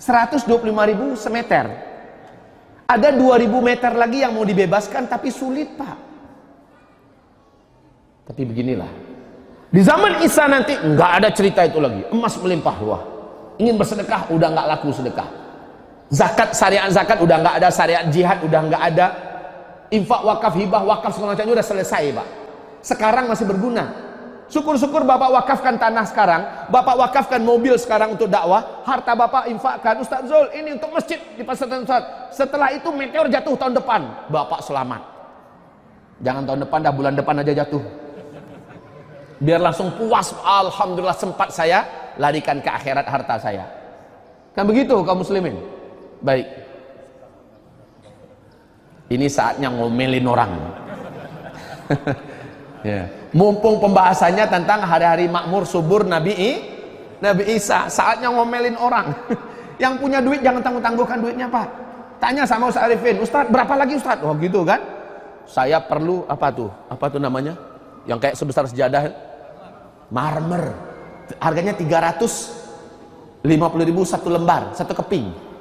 125 ribu semeter. Ada 2000 meter lagi yang mau dibebaskan tapi sulit Pak. Tapi beginilah. Di zaman Isa nanti nggak ada cerita itu lagi. Emas melimpah ruah. Ingin bersedekah udah nggak laku sedekah. Zakat syariat zakat udah nggak ada syariat jihad udah nggak ada. Infak wakaf hibah wakaf segala macamnya udah selesai pak. Sekarang masih berguna. Syukur-syukur bapak wakafkan tanah sekarang bapak wakafkan mobil sekarang untuk dakwah harta bapak infakkan. Ustaz Zul ini untuk masjid di pasar Ustaz setelah itu meteor jatuh tahun depan. Bapak selamat. Jangan tahun depan dah bulan depan aja jatuh. Biar langsung puas. Alhamdulillah sempat saya larikan ke akhirat harta saya. Kan begitu kaum muslimin baik. Ini saatnya ngomelin orang. Ya. mumpung pembahasannya tentang hari-hari makmur subur Nabi I, Nabi Isa saatnya ngomelin orang. Yang punya duit jangan tangguh-tangguhkan duitnya pak. Tanya sama Ustaz Arifin Ustaz berapa lagi Ustaz? Oh gitu kan? Saya perlu apa tuh? Apa tuh namanya? Yang kayak sebesar sejadah. Marmer. Harganya 350 ribu satu lembar satu keping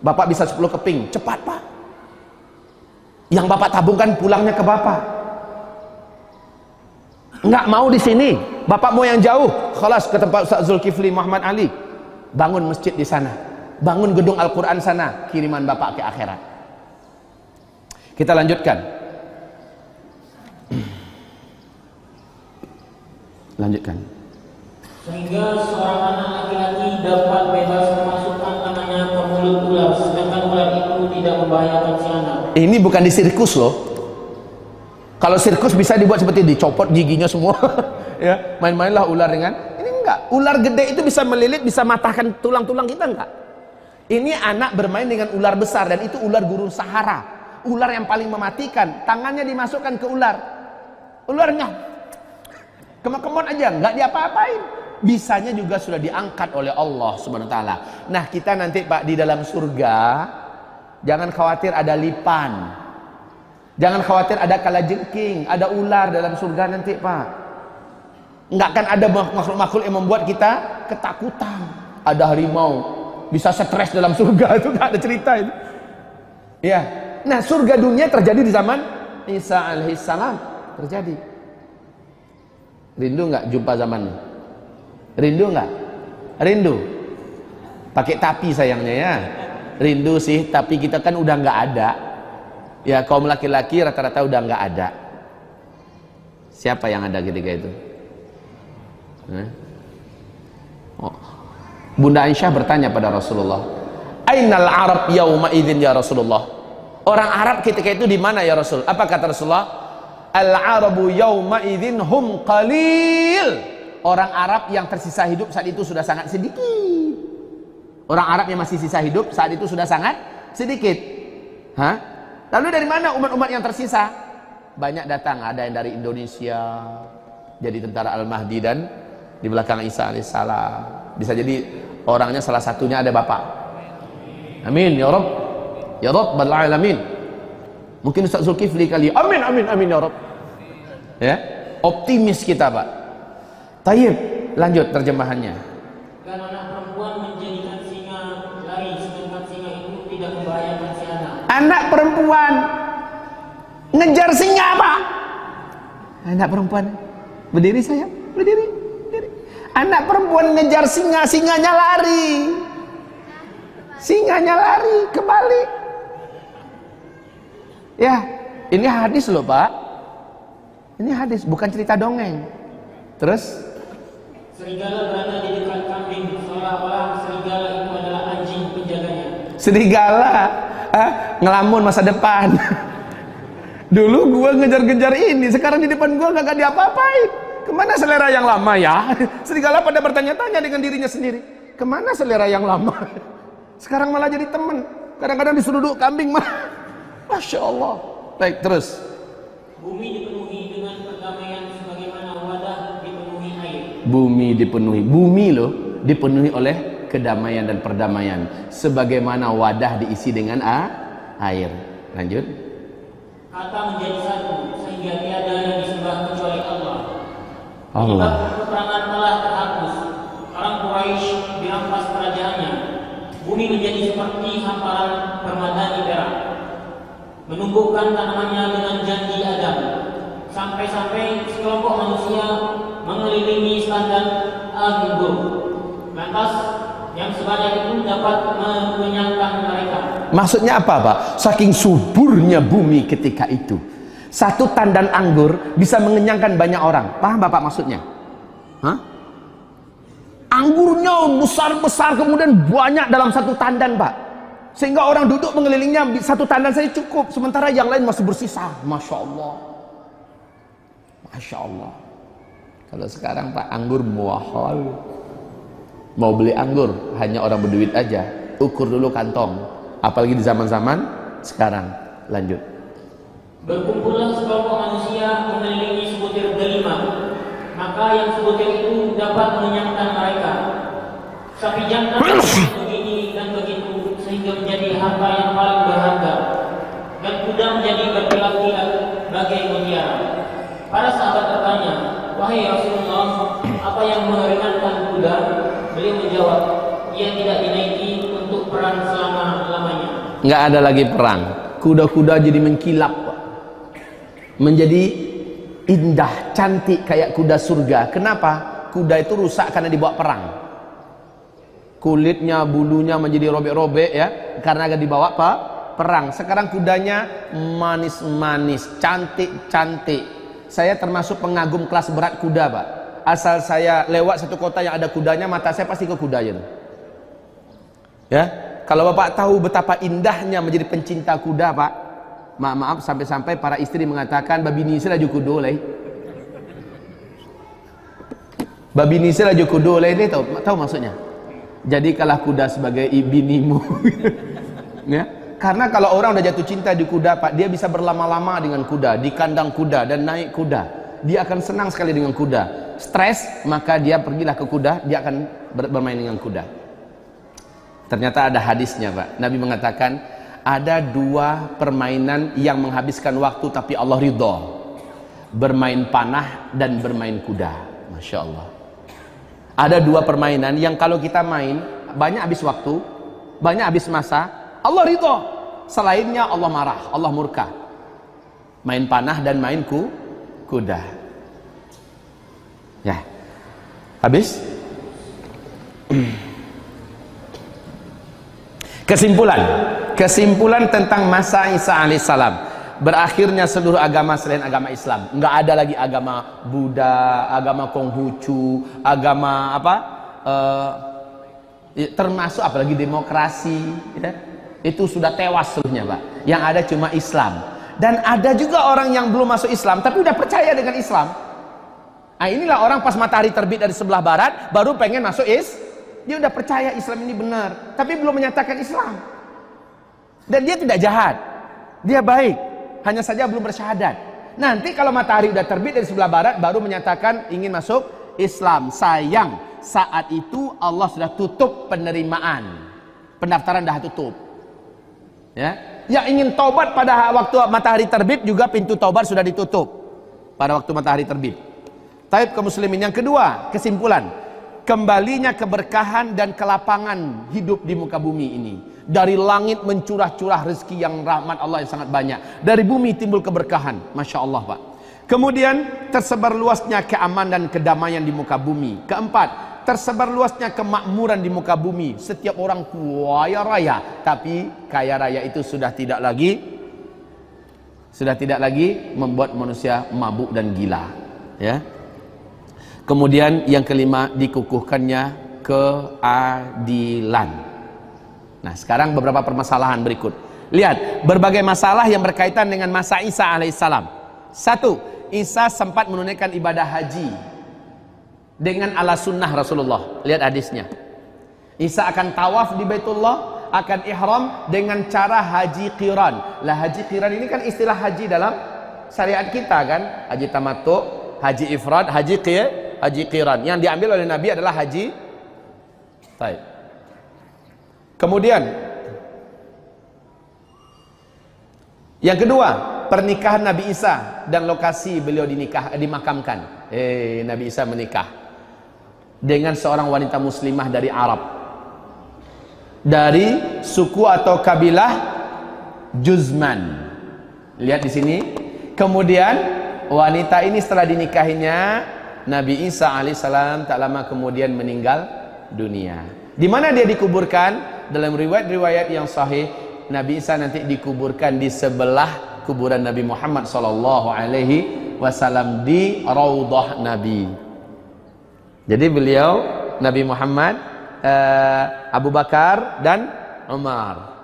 bapak bisa 10 keping. Cepat pak. Yang bapak tabungkan pulangnya ke bapak. Nggak mau di sini. Bapak mau yang jauh. Kelas ke tempat Ustaz Zulkifli Muhammad Ali. Bangun masjid di sana. Bangun gedung Al-Quran sana. Kiriman bapak ke akhirat. Kita lanjutkan. Lanjutkan. Sehingga seorang anak laki-laki dapat bebas Ini bukan di sirkus loh. Kalau sirkus bisa dibuat seperti dicopot giginya semua, ya main-mainlah ular dengan ini enggak. Ular gede itu bisa melilit, bisa matahkan tulang-tulang kita enggak. Ini anak bermain dengan ular besar dan itu ular gurun Sahara. Ular yang paling mematikan, tangannya dimasukkan ke ular. Ularnya Kemon-kemon aja, nggak diapa-apain. Bisanya juga sudah diangkat oleh Allah Subhanahu wa taala. Nah, kita nanti Pak di dalam surga jangan khawatir ada lipan. Jangan khawatir ada kalajengking, ada ular dalam surga nanti, Pak. Nggak akan ada makhluk-makhluk yang membuat kita ketakutan. Ada harimau, bisa stres dalam surga itu nggak ada cerita itu. Ya. Nah, surga dunia terjadi di zaman Isa alaihissalam terjadi. Rindu nggak jumpa zaman ini? Rindu nggak? Rindu. Pakai tapi sayangnya ya. Rindu sih, tapi kita kan udah nggak ada. Ya kaum laki-laki rata-rata udah nggak ada. Siapa yang ada ketika itu? Oh. Bunda Aisyah bertanya pada Rasulullah, Ainal Arab yauma idzin ya Rasulullah? Orang Arab ketika itu di mana ya Rasul? Apa kata Rasulullah? Al-Arabu yawma idzin hum qalil. Orang Arab yang tersisa hidup saat itu sudah sangat sedikit. Orang Arab yang masih sisa hidup saat itu sudah sangat sedikit. Hah? Lalu dari mana umat-umat yang tersisa? Banyak datang, ada yang dari Indonesia jadi tentara Al-Mahdi dan di belakang Isa alaihissalam. Bisa jadi orangnya salah satunya ada Bapak. Amin ya Rabb. Ya Rabb alamin. Mungkin Ustaz Zulkifli kali. Amin, amin, amin ya Rabb. Ya, optimis kita Pak. Tayyib, lanjut terjemahannya. Anak. Perempuan ngejar singa apa? Anak perempuan berdiri saya, berdiri, berdiri. Anak perempuan ngejar singa, singanya lari. Singanya lari, kembali. Ya, ini hadis loh Pak. Ini hadis, bukan cerita dongeng. Terus? Serigala berada di dekat kambing, seolah-olah serigala itu adalah anjing penjaganya. Serigala, ah, ngelamun masa depan. Dulu gua ngejar-ngejar ini, sekarang di depan gua gak diapa-apain. Ke mana selera yang lama ya? Serigala pada bertanya-tanya dengan dirinya sendiri. Ke mana selera yang lama? Sekarang malah jadi temen. Kadang-kadang disuruh duduk kambing mah. Masya Allah. Baik terus. Bumi dipenuhi dengan perdamaian sebagaimana wadah dipenuhi air. Bumi dipenuhi. Bumi loh dipenuhi oleh kedamaian dan perdamaian. Sebagaimana wadah diisi dengan a air. Lanjut. Kata menjadi satu sehingga tiada yang disembah kecuali Allah. Allah. Peperangan telah terhapus. Orang Quraisy dirampas kerajaannya. Bumi menjadi seperti hamparan permadani perak menumbuhkan tanamannya dengan janji Adam sampai-sampai sekelompok manusia mengelilingi standar anggur lantas yang sebanyak itu dapat mengenyangkan mereka maksudnya apa Pak? saking suburnya bumi ketika itu satu tandan anggur bisa mengenyangkan banyak orang paham Bapak maksudnya? Hah? anggurnya besar-besar kemudian banyak dalam satu tandan Pak sehingga orang duduk mengelilingnya satu tandan saya cukup sementara yang lain masih bersisa masya Allah masya Allah Kalau sekarang Pak anggur mahal. Mau beli anggur hanya orang berduit aja. Ukur dulu kantong. Apalagi di zaman-zaman sekarang. Lanjut. Berkumpullah sekelompok manusia mengelilingi sebutir delima, maka yang sebutir itu dapat mengenyangkan mereka. Sapi jantan begini dan begitu sehingga menjadi harta yang paling berharga. Dan kuda menjadi berkilat-kilat bagai mutiara. Para sahabat bertanya, wahai Rasulullah, apa yang meringankan kuda? Beliau menjawab, ia tidak dinaiki untuk perang selama lamanya. Nggak ada lagi perang. Kuda-kuda jadi mengkilap. Menjadi indah, cantik kayak kuda surga. Kenapa? Kuda itu rusak karena dibawa perang. Kulitnya, bulunya menjadi robek-robek ya, karena agak dibawa apa? Perang. Sekarang kudanya manis-manis, cantik-cantik. Saya termasuk pengagum kelas berat kuda, Pak. Asal saya lewat satu kota yang ada kudanya, mata saya pasti ke kudanya. Ya, kalau Bapak tahu betapa indahnya menjadi pencinta kuda, Pak, maaf maaf sampai-sampai para istri mengatakan babi ni sila jukudo lai babi ni sila jukudo lai dia tahu tahu maksudnya? Jadi kalah kuda sebagai ibinimu ya? Karena kalau orang udah jatuh cinta di kuda Pak dia bisa berlama-lama dengan kuda di kandang kuda dan naik kuda dia akan senang sekali dengan kuda. Stres maka dia pergilah ke kuda dia akan bermain dengan kuda. Ternyata ada hadisnya Pak. Nabi mengatakan ada dua permainan yang menghabiskan waktu tapi Allah ridho. Bermain panah dan bermain kuda. Masya Allah. Ada dua permainan yang kalau kita main banyak habis waktu banyak habis masa Allah ridho. Selainnya Allah marah Allah murka. Main panah dan main ku, kuda ya habis Kesimpulan, kesimpulan tentang masa Isa alaihissalam. Berakhirnya seluruh agama selain agama Islam. Enggak ada lagi agama Buddha, agama Konghucu, agama apa? Uh, termasuk apalagi demokrasi, ya. Itu sudah tewas seluruhnya, Pak. Yang ada cuma Islam. Dan ada juga orang yang belum masuk Islam tapi udah percaya dengan Islam. Nah, inilah orang pas matahari terbit dari sebelah barat baru pengen masuk Islam dia udah percaya Islam ini benar, tapi belum menyatakan Islam. Dan dia tidak jahat. Dia baik, hanya saja belum bersyahadat. Nanti kalau matahari udah terbit dari sebelah barat baru menyatakan ingin masuk Islam. Sayang, saat itu Allah sudah tutup penerimaan. Pendaftaran dah tutup. Ya. Yang ingin taubat pada waktu matahari terbit juga pintu taubat sudah ditutup pada waktu matahari terbit. Taib ke muslimin yang kedua, kesimpulan kembalinya keberkahan dan kelapangan hidup di muka bumi ini. Dari langit mencurah-curah rezeki yang rahmat Allah yang sangat banyak. Dari bumi timbul keberkahan. Masya Allah Pak. Kemudian tersebar luasnya keamanan dan kedamaian di muka bumi. Keempat, tersebar luasnya kemakmuran di muka bumi. Setiap orang kaya raya. Tapi kaya raya itu sudah tidak lagi sudah tidak lagi membuat manusia mabuk dan gila. Ya. Kemudian yang kelima dikukuhkannya keadilan. Nah, sekarang beberapa permasalahan berikut. Lihat, berbagai masalah yang berkaitan dengan masa Isa alaihissalam. Satu, Isa sempat menunaikan ibadah haji dengan ala sunnah Rasulullah. Lihat hadisnya. Isa akan tawaf di Baitullah, akan ihram dengan cara haji qiran. Lah haji qiran ini kan istilah haji dalam syariat kita kan? Haji tamattu, haji ifrad, haji qiyah haji qiran. Yang diambil oleh Nabi adalah haji Taib. Kemudian yang kedua, pernikahan Nabi Isa dan lokasi beliau dinikah dimakamkan. Eh, Nabi Isa menikah dengan seorang wanita muslimah dari Arab. Dari suku atau kabilah Juzman. Lihat di sini. Kemudian wanita ini setelah dinikahinya Nabi Isa alaihissalam tak lama kemudian meninggal dunia. Di mana dia dikuburkan? Dalam riwayat-riwayat yang sahih, Nabi Isa nanti dikuburkan di sebelah kuburan Nabi Muhammad sallallahu alaihi wasallam di Raudhah Nabi. Jadi beliau Nabi Muhammad, uh, Abu Bakar dan Umar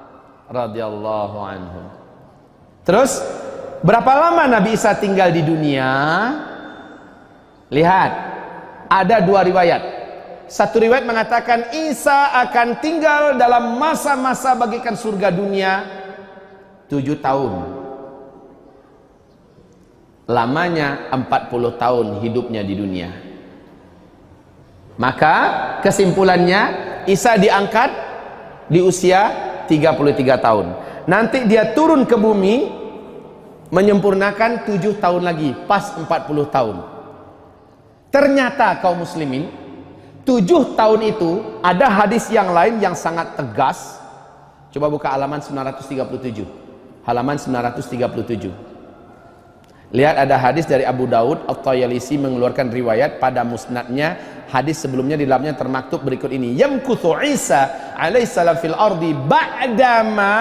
radhiyallahu anhu. Terus berapa lama Nabi Isa tinggal di dunia? Lihat, ada dua riwayat satu riwayat mengatakan Isa akan tinggal dalam masa-masa bagikan surga dunia tujuh tahun lamanya 40 tahun hidupnya di dunia. Maka kesimpulannya Isa diangkat di usia 33 tahun. Nanti dia turun ke bumi menyempurnakan tujuh tahun lagi pas 40 tahun. Ternyata kaum muslimin tujuh tahun itu ada hadis yang lain yang sangat tegas. Coba buka halaman 937 halaman 937 lihat ada hadis dari Abu Daud At-Tayalisi mengeluarkan riwayat pada musnadnya. Hadis sebelumnya di dalamnya termaktub berikut ini. Yamkuthu Isa alaihissalam fil ardi ba'dama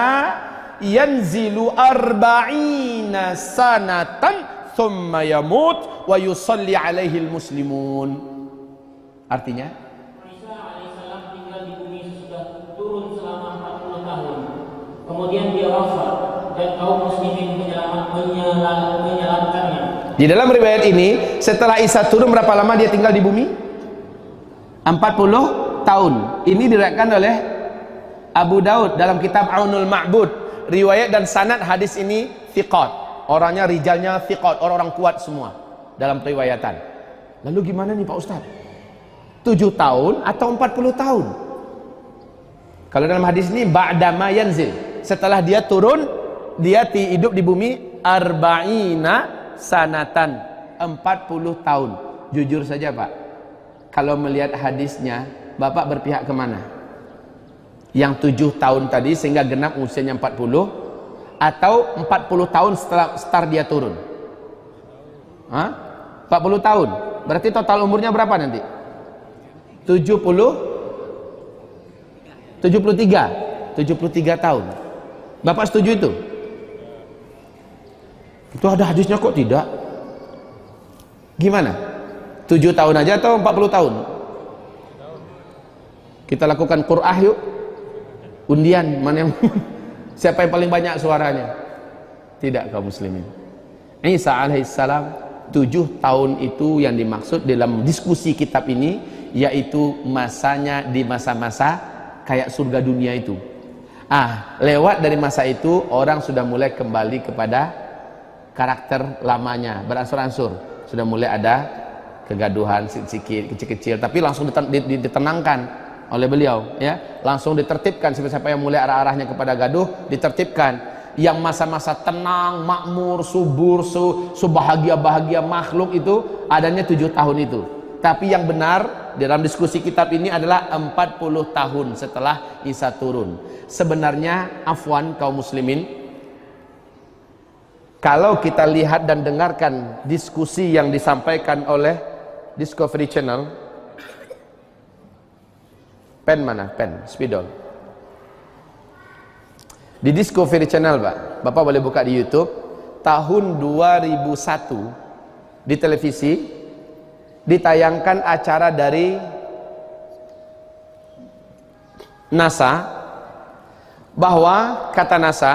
yanzilu arba'ina sanatan thumma yamut wa yusalli alaihi muslimun artinya? Isa alaihissalam tinggal di bumi sesudah turun selama 40 tahun. Kemudian dia wafat dan kaum muslimin menyelamatkannya. di dalam riwayat ini setelah Isa turun berapa lama dia tinggal di bumi? 40 tahun. Ini diriwayatkan oleh Abu Daud dalam kitab Aunul Ma'bud. Riwayat dan sanad hadis ini thiqat. Orangnya rijalnya thiqat. Orang-orang kuat semua dalam periwayatan. Lalu gimana nih Pak Ustaz? 7 tahun atau 40 tahun? Kalau dalam hadis ini ba'dama yanzil. Setelah dia turun dia hidup di bumi arba'ina sanatan 40 tahun. Jujur saja Pak. Kalau melihat hadisnya Bapak berpihak ke mana yang tujuh tahun tadi sehingga genap usianya 40 atau 40 tahun setelah start dia turun? Hah? 40 tahun. Berarti total umurnya berapa nanti? 70 73 73 tahun. Bapak setuju itu itu ada hadisnya kok tidak? Gimana? 7 tahun aja atau 40 tahun? Kita lakukan Qur'ah yuk. Undian mana yang siapa yang paling banyak suaranya? Tidak kaum muslimin. Isa alaihissalam tujuh tahun itu yang dimaksud dalam diskusi kitab ini yaitu masanya di masa-masa kayak surga dunia itu. Ah lewat dari masa itu orang sudah mulai kembali kepada karakter lamanya beransur-ansur sudah mulai ada kegaduhan sedikit kecil-kecil tapi langsung ditenangkan oleh beliau ya. Langsung ditertibkan siapa-siapa yang mulai arah-arahnya kepada gaduh ditertibkan. Yang masa-masa tenang makmur subur su, subahagia-bahagia makhluk itu adanya tujuh tahun itu. Tapi yang benar dalam diskusi kitab ini adalah 40 tahun setelah Isa turun. Sebenarnya afwan kaum muslimin kalau kita lihat dan dengarkan diskusi yang disampaikan oleh Discovery Channel Pen mana? Pen, spidol. Di Discovery Channel, Pak. Bapak boleh buka di YouTube. Tahun 2001 di televisi ditayangkan acara dari NASA bahwa kata NASA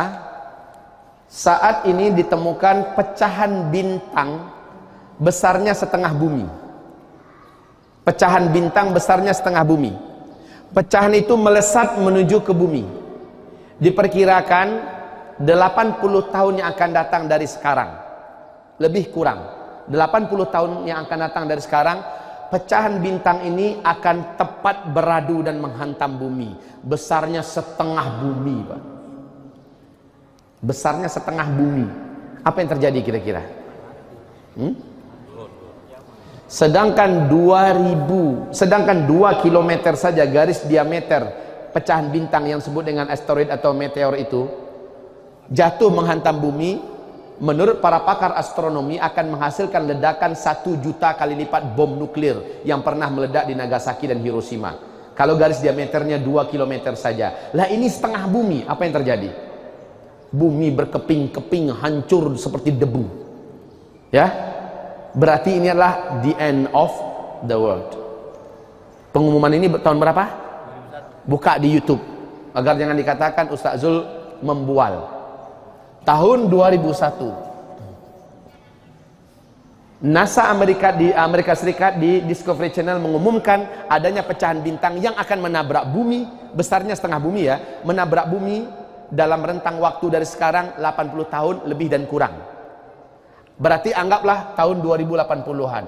saat ini ditemukan pecahan bintang besarnya setengah bumi. Pecahan bintang besarnya setengah bumi. Pecahan itu melesat menuju ke bumi. Diperkirakan 80 tahun yang akan datang dari sekarang. Lebih kurang. 80 tahun yang akan datang dari sekarang pecahan bintang ini akan tepat beradu dan menghantam bumi. Besarnya setengah bumi Pak besarnya setengah bumi. Apa yang terjadi kira-kira? Hmm? Sedangkan 2000, sedangkan 2 km saja garis diameter pecahan bintang yang disebut dengan asteroid atau meteor itu jatuh menghantam bumi menurut para pakar astronomi akan menghasilkan ledakan 1 juta kali lipat bom nuklir yang pernah meledak di Nagasaki dan Hiroshima. Kalau garis diameternya 2 km saja. Lah ini setengah bumi apa yang terjadi bumi berkeping-keping hancur seperti debu. Ya? Berarti ini adalah the end of the world. Pengumuman ini tahun berapa? buka di youtube. Agar jangan dikatakan Ustaz Zul membual. Tahun 2001 NASA Amerika di Amerika Serikat di Discovery Channel mengumumkan adanya pecahan bintang yang akan menabrak bumi besarnya setengah bumi ya menabrak bumi dalam rentang waktu dari sekarang 80 tahun lebih dan kurang. Berarti anggaplah tahun 2080-an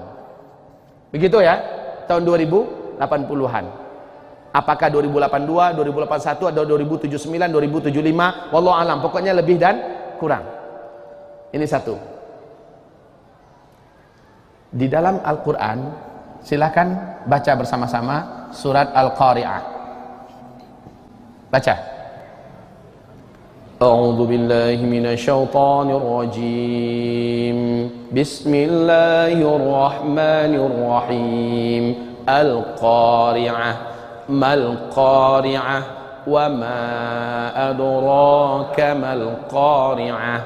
begitu ya? Tahun 2080-an apakah 2082, 2081 atau 2079, 2075 wallahu alam. Pokoknya lebih dan kurang. Ini satu. Di dalam Al-Quran silakan baca bersama-sama surat Al-Qari'ah. Baca أعوذ بالله من الشيطان الرجيم. بسم الله الرحمن الرحيم. القارعة. ما القارعة؟ وما أدراك ما القارعة؟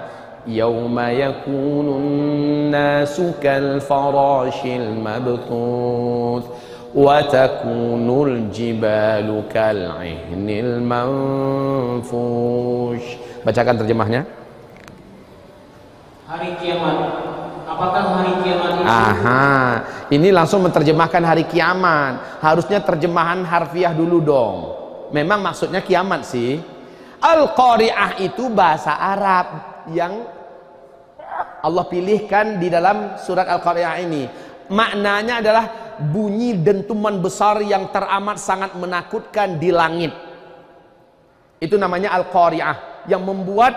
يوم يكون الناس كالفراش المبثوث وتكون الجبال كالعهن المنفوش. Bacakan terjemahnya. Hari kiamat. Apakah hari kiamat itu? Aha. Ini langsung menerjemahkan hari kiamat. Harusnya terjemahan harfiah dulu dong. Memang maksudnya kiamat sih. Al-Qari'ah itu bahasa Arab yang Allah pilihkan di dalam surat Al-Qari'ah ini. Maknanya adalah bunyi dentuman besar yang teramat sangat menakutkan di langit. Itu namanya Al-Qari'ah yang membuat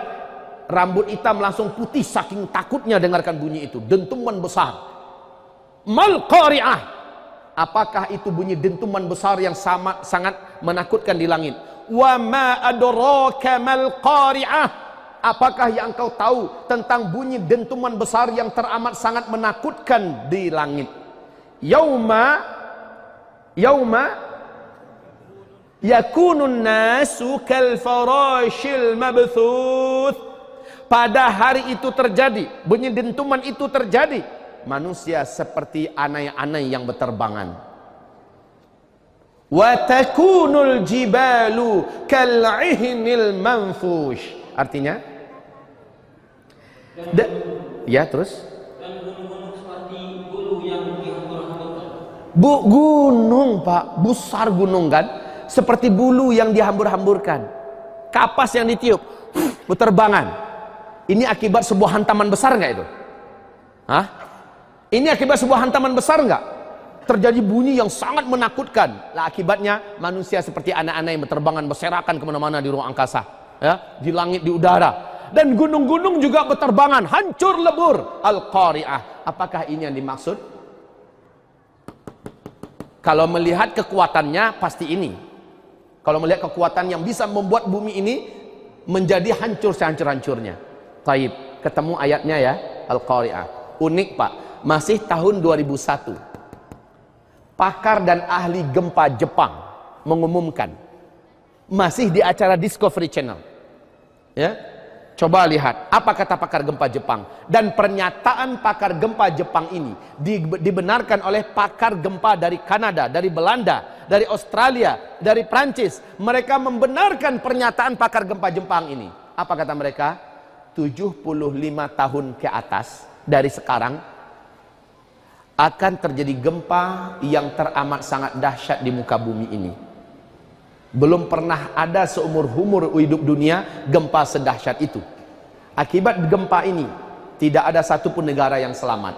rambut hitam langsung putih saking takutnya dengarkan bunyi itu. Dentuman besar. Mal Qari'ah. Apakah itu bunyi dentuman besar yang sama, sangat menakutkan di langit? Wa ma adraka mal qari'ah Apakah yang engkau tahu tentang bunyi dentuman besar yang teramat sangat menakutkan di langit? Yauma yauma yakunun nasu kal farashil mabthuth. Pada hari itu terjadi, bunyi dentuman itu terjadi. Manusia seperti anai-anai yang berterbangan. Wa takunul jibalu kal'ihnil manfush. Artinya, Da ya terus? Bu gunung pak, besar gunung kan, seperti bulu yang dihambur-hamburkan, kapas yang ditiup, berterbangan. Ini akibat sebuah hantaman besar nggak itu? Hah? Ini akibat sebuah hantaman besar nggak? Terjadi bunyi yang sangat menakutkan. Lah akibatnya manusia seperti anak-anak yang berterbangan berserakan ke mana-mana di ruang angkasa, ya, di langit, di udara dan gunung-gunung juga berterbangan hancur lebur al-qari'ah apakah ini yang dimaksud kalau melihat kekuatannya pasti ini kalau melihat kekuatan yang bisa membuat bumi ini menjadi hancur sehancur-hancurnya. Taib ketemu ayatnya ya al-qari'ah. Unik pak. Masih tahun 2001 pakar dan ahli gempa Jepang mengumumkan masih di acara Discovery Channel. Ya Coba lihat apa kata pakar gempa Jepang dan pernyataan pakar gempa Jepang ini dibenarkan oleh pakar gempa dari Kanada, dari Belanda, dari Australia, dari Prancis. Mereka membenarkan pernyataan pakar gempa Jepang ini. Apa kata mereka? 75 tahun ke atas dari sekarang akan terjadi gempa yang teramat sangat dahsyat di muka bumi ini. Belum pernah ada seumur umur hidup dunia gempa sedahsyat itu. Akibat gempa ini, tidak ada satupun negara yang selamat.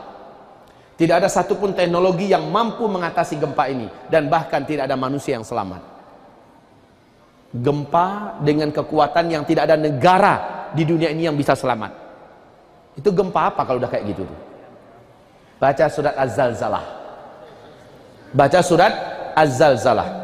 Tidak ada satupun teknologi yang mampu mengatasi gempa ini. Dan bahkan tidak ada manusia yang selamat. Gempa dengan kekuatan yang tidak ada negara di dunia ini yang bisa selamat. Itu gempa apa kalau udah kayak gitu? Baca surat Az-Zalzalah. Baca surat Az-Zalzalah.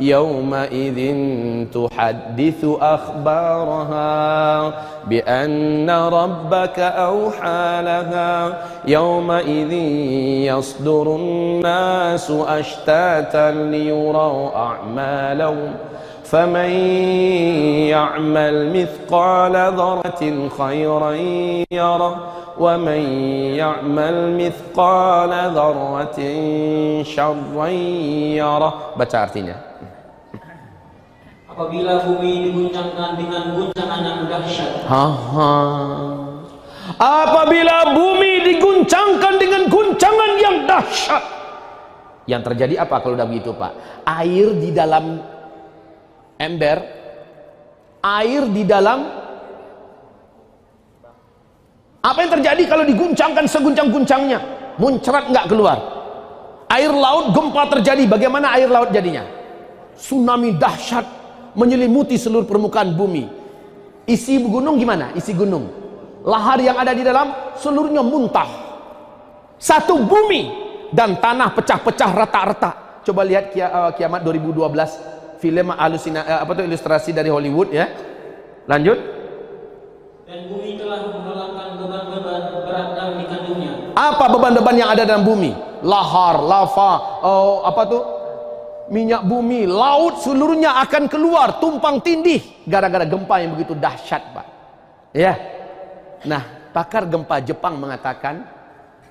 يومئذ تحدث أخبارها بأن ربك أوحى لها يومئذ يصدر الناس أشتاتا ليروا أعمالهم فمن يعمل مثقال ذرة خيرا يره ومن يعمل مثقال ذرة شرا يره. baca apabila bumi diguncangkan dengan guncangan yang dahsyat. Ha, ha. apabila bumi diguncangkan dengan guncangan yang dahsyat. Yang terjadi apa kalau udah begitu Pak? Air di dalam ember air di dalam apa yang terjadi kalau diguncangkan seguncang-guncangnya? Muncrat nggak keluar. Air laut gempa terjadi. Bagaimana air laut jadinya? Tsunami dahsyat menyelimuti seluruh permukaan bumi isi gunung gimana isi gunung lahar yang ada di dalam seluruhnya muntah satu bumi dan tanah pecah-pecah rata-rata coba lihat eh, kiamat 2012 film alusina eh, apa tuh ilustrasi dari Hollywood ya. Lanjut. Dan bumi telah mengeluarkan beban-beban berat yang dikandungnya. Apa beban-beban yang ada dalam bumi? Lahar, lava, oh, apa tuh? Minyak bumi, laut seluruhnya akan keluar tumpang tindih gara-gara gempa yang begitu dahsyat, Pak. Ya. Nah, pakar gempa Jepang mengatakan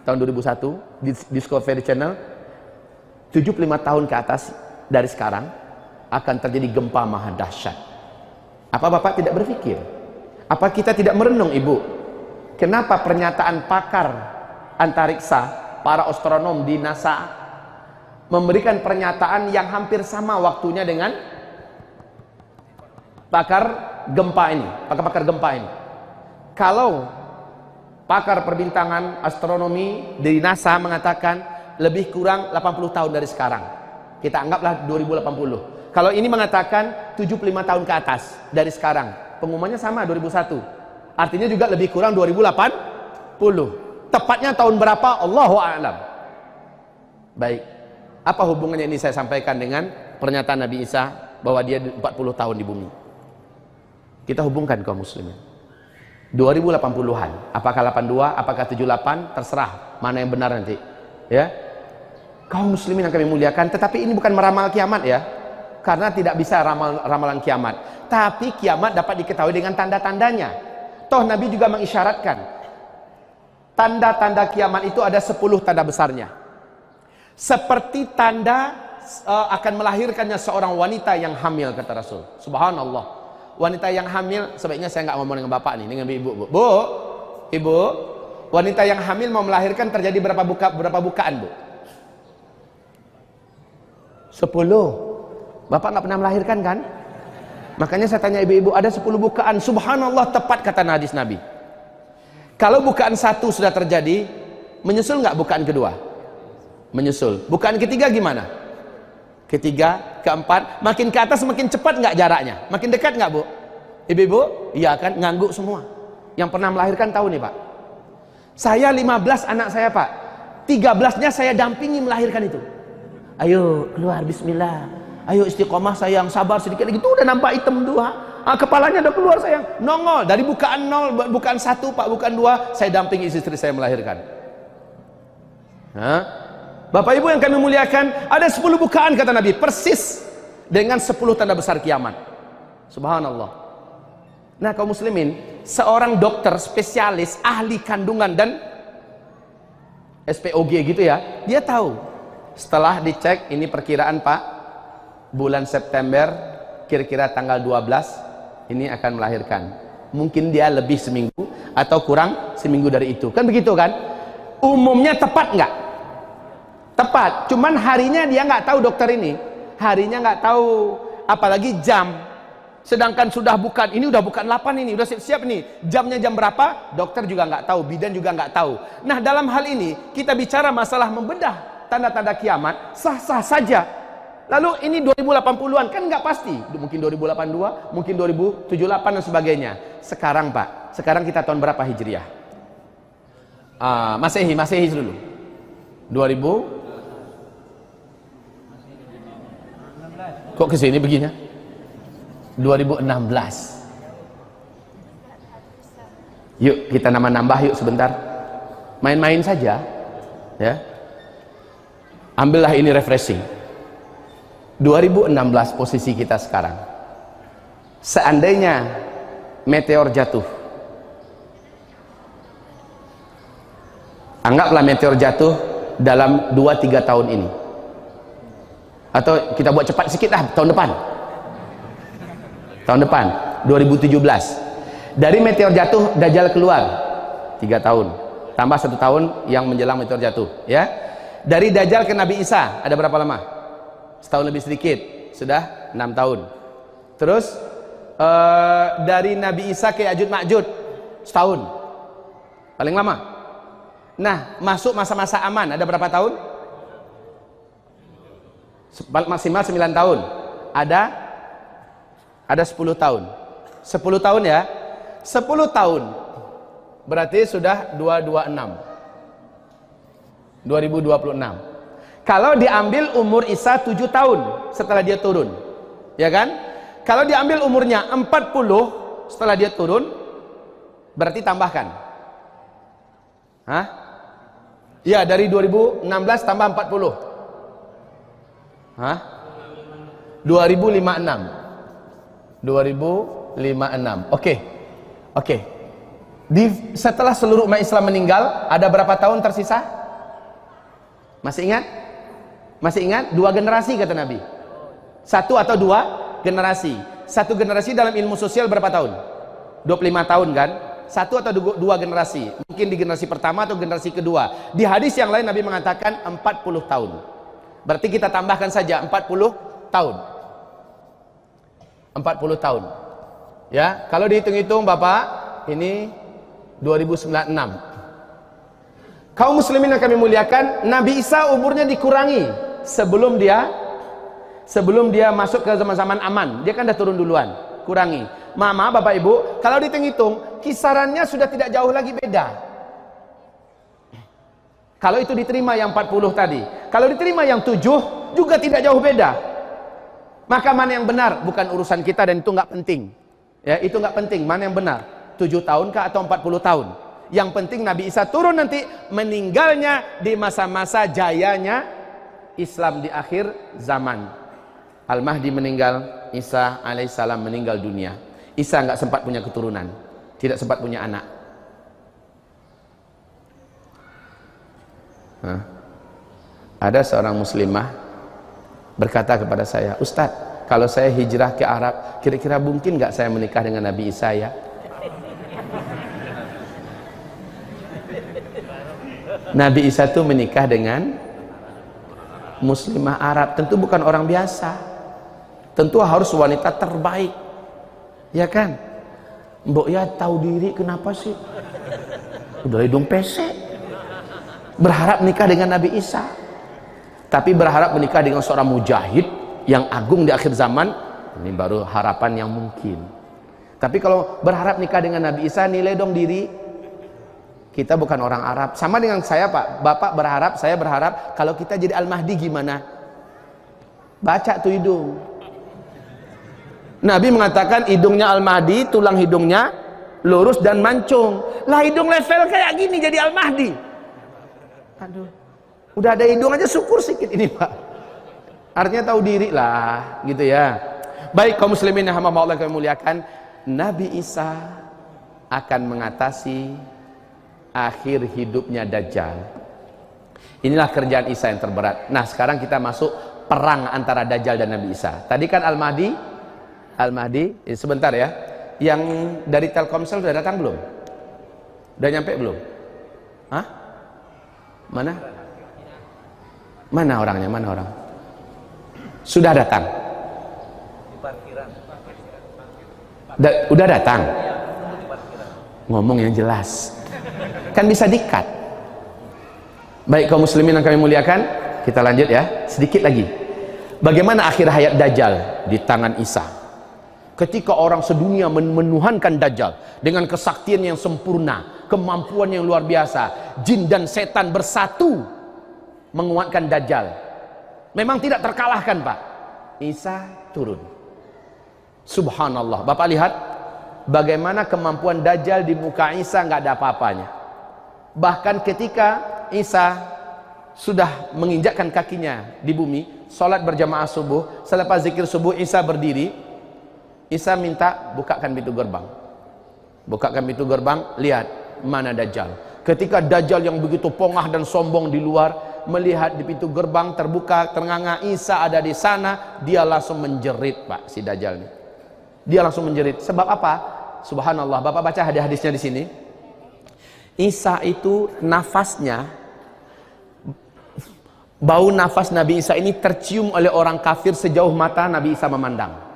tahun 2001 di Discovery Channel 75 tahun ke atas dari sekarang akan terjadi gempa maha dahsyat. Apa Bapak tidak berpikir? Apa kita tidak merenung Ibu? Kenapa pernyataan pakar antariksa, para astronom di NASA memberikan pernyataan yang hampir sama waktunya dengan pakar gempa ini, pakar-pakar gempa ini. Kalau pakar perbintangan astronomi dari NASA mengatakan lebih kurang 80 tahun dari sekarang. Kita anggaplah 2080 kalau ini mengatakan 75 tahun ke atas dari sekarang. Pengumumannya sama 2001. Artinya juga lebih kurang 2080. Tepatnya tahun berapa? Allahu a'lam. Baik. Apa hubungannya ini saya sampaikan dengan pernyataan Nabi Isa bahwa dia 40 tahun di bumi? Kita hubungkan kaum muslimin. 2080-an. Apakah 82, apakah 78? Terserah mana yang benar nanti. Ya. Kaum muslimin yang kami muliakan, tetapi ini bukan meramal kiamat ya karena tidak bisa ramal, ramalan kiamat. Tapi kiamat dapat diketahui dengan tanda-tandanya. Toh Nabi juga mengisyaratkan tanda-tanda kiamat itu ada 10 tanda besarnya. Seperti tanda uh, akan melahirkannya seorang wanita yang hamil kata Rasul. Subhanallah. Wanita yang hamil sebaiknya saya nggak ngomong dengan bapak nih, dengan ibu, Bu. Bu, Ibu, wanita yang hamil mau melahirkan terjadi berapa buka berapa bukaan, Bu? Sepuluh. Bapak nggak pernah melahirkan kan? Makanya saya tanya ibu-ibu, ada 10 bukaan. Subhanallah tepat kata hadis Nabi. Kalau bukaan satu sudah terjadi, menyusul nggak bukaan kedua? Menyusul. Bukaan ketiga gimana? Ketiga, keempat, makin ke atas makin cepat nggak jaraknya? Makin dekat nggak bu? Ibu-ibu, iya kan, ngangguk semua. Yang pernah melahirkan tahu nih pak. Saya 15 anak saya pak. 13-nya saya dampingi melahirkan itu. Ayo keluar bismillah ayo istiqomah sayang sabar sedikit lagi itu udah nampak hitam dua ah, kepalanya udah keluar sayang nongol dari bukaan nol bukan satu pak bukan dua saya dampingi istri saya melahirkan Hah? Bapak Ibu yang kami muliakan ada sepuluh bukaan kata Nabi persis dengan sepuluh tanda besar kiamat. Subhanallah. Nah kaum muslimin seorang dokter spesialis ahli kandungan dan SPOG gitu ya dia tahu. Setelah dicek ini perkiraan pak bulan September kira-kira tanggal 12 ini akan melahirkan. Mungkin dia lebih seminggu atau kurang seminggu dari itu. Kan begitu kan? Umumnya tepat nggak tepat. Cuman harinya dia nggak tahu dokter ini. Harinya nggak tahu. Apalagi jam. Sedangkan sudah bukan ini udah bukan 8 ini udah siap-siap nih. Jamnya jam berapa? Dokter juga nggak tahu bidan juga nggak tahu. Nah dalam hal ini kita bicara masalah membedah tanda-tanda kiamat sah-sah saja. Lalu ini 2080-an kan nggak pasti, mungkin 2082, mungkin 2078 dan sebagainya. Sekarang Pak, sekarang kita tahun berapa Hijriah? Uh, Masehi, Masehi dulu. 2000 Kok ke sini begini? 2016. Yuk kita nama nambah yuk sebentar. Main-main saja, ya. Ambillah ini refreshing. 2016 posisi kita sekarang seandainya meteor jatuh anggaplah meteor jatuh dalam 2-3 tahun ini atau kita buat cepat sikit lah tahun depan. Tahun depan 2017 dari meteor jatuh Dajjal keluar. 3 tahun. Tambah satu tahun yang menjelang meteor jatuh ya. Dari Dajjal ke Nabi Isa ada berapa lama? Setahun lebih sedikit. Sudah 6 tahun. Terus uh, dari Nabi Isa ke Yajud Ma'jud setahun. Paling lama. Nah, masuk masa-masa aman ada berapa tahun? Maksimal 9 tahun. Ada ada 10 tahun. 10 tahun ya. 10 tahun. Berarti sudah 226. 2026. Kalau diambil umur Isa 7 tahun setelah dia turun. Ya kan? Kalau diambil umurnya 40 setelah dia turun berarti tambahkan. Hah? Ya, dari 2016 tambah 40. Hah? 2056. 2056. Oke. Okay. Oke. Okay. Setelah seluruh umat Islam meninggal, ada berapa tahun tersisa? Masih ingat? Masih ingat? Dua generasi kata Nabi. Satu atau dua generasi. Satu generasi dalam ilmu sosial berapa tahun? 25 tahun kan? satu atau dua generasi mungkin di generasi pertama atau generasi kedua di hadis yang lain Nabi mengatakan 40 tahun berarti kita tambahkan saja 40 tahun. 40 tahun. Ya kalau dihitung-hitung Bapak ini 2096 kaum muslimin yang kami muliakan Nabi Isa umurnya dikurangi sebelum dia sebelum dia masuk ke zaman-zaman aman. Dia kan dah turun duluan kurangi. Mama bapak ibu kalau dihitung-hitung kisarannya sudah tidak jauh lagi beda kalau itu diterima yang 40 tadi. Kalau diterima yang 7 juga tidak jauh beda. Maka mana yang benar bukan urusan kita dan itu nggak penting. Ya itu nggak penting. Mana yang benar? 7 tahun kah atau 40 tahun? Yang penting Nabi Isa turun nanti meninggalnya di masa-masa jayanya Islam di akhir zaman. Al-Mahdi meninggal Isa alaihissalam meninggal dunia. Isa nggak sempat punya keturunan, tidak sempat punya anak. Ada seorang muslimah berkata kepada saya, Ustadz, kalau saya hijrah ke Arab, kira-kira mungkin nggak saya menikah dengan Nabi Isa ya? Nabi Isa itu menikah dengan muslimah Arab, tentu bukan orang biasa. Tentu harus wanita terbaik. Ya kan? Mbok ya tahu diri kenapa sih? Udah hidung pesek berharap nikah dengan Nabi Isa. Tapi berharap menikah dengan seorang mujahid yang agung di akhir zaman ini baru harapan yang mungkin. Tapi kalau berharap nikah dengan Nabi Isa nilai dong diri. Kita bukan orang Arab. Sama dengan saya pak. Bapak berharap saya berharap kalau kita jadi Al-Mahdi gimana? Baca tuh hidung. Nabi mengatakan hidungnya Al-Mahdi, tulang hidungnya lurus dan mancung. Lah hidung level kayak gini jadi Al-Mahdi. Aduh. Udah ada hidung aja syukur sedikit ini, Pak. Artinya tahu diri lah, gitu ya. Baik kaum muslimin yang hamba Allah kami muliakan, Nabi Isa akan mengatasi akhir hidupnya Dajjal. Inilah kerjaan Isa yang terberat. Nah, sekarang kita masuk perang antara Dajjal dan Nabi Isa. Tadi kan Al-Mahdi Al-Mahdi eh, sebentar ya yang dari Telkomsel sudah datang belum? Sudah nyampe belum? Hah? Mana? Mana orangnya? Mana orang? Sudah datang. Da udah datang. Ngomong yang jelas. Kan bisa dikat. Baik kaum muslimin yang kami muliakan, kita lanjut ya. Sedikit lagi. Bagaimana akhir hayat Dajjal di tangan Isa? ketika orang sedunia menuhankan Dajjal dengan kesaktian yang sempurna, kemampuan yang luar biasa, jin dan setan bersatu menguatkan Dajjal. Memang tidak terkalahkan, Pak. Isa turun. Subhanallah. Bapak lihat bagaimana kemampuan Dajjal di muka Isa nggak ada apa-apanya. Bahkan ketika Isa sudah menginjakkan kakinya di bumi, salat berjamaah subuh, selepas zikir subuh Isa berdiri, Isa minta bukakan pintu gerbang. Bukakan pintu gerbang, lihat mana Dajjal. Ketika Dajjal yang begitu pongah dan sombong di luar melihat di pintu gerbang terbuka ternganga Isa ada di sana, dia langsung menjerit, Pak, si Dajjal ini. Dia langsung menjerit. Sebab apa? Subhanallah. Bapak baca hadis-hadisnya di sini. Isa itu nafasnya bau nafas Nabi Isa ini tercium oleh orang kafir sejauh mata Nabi Isa memandang.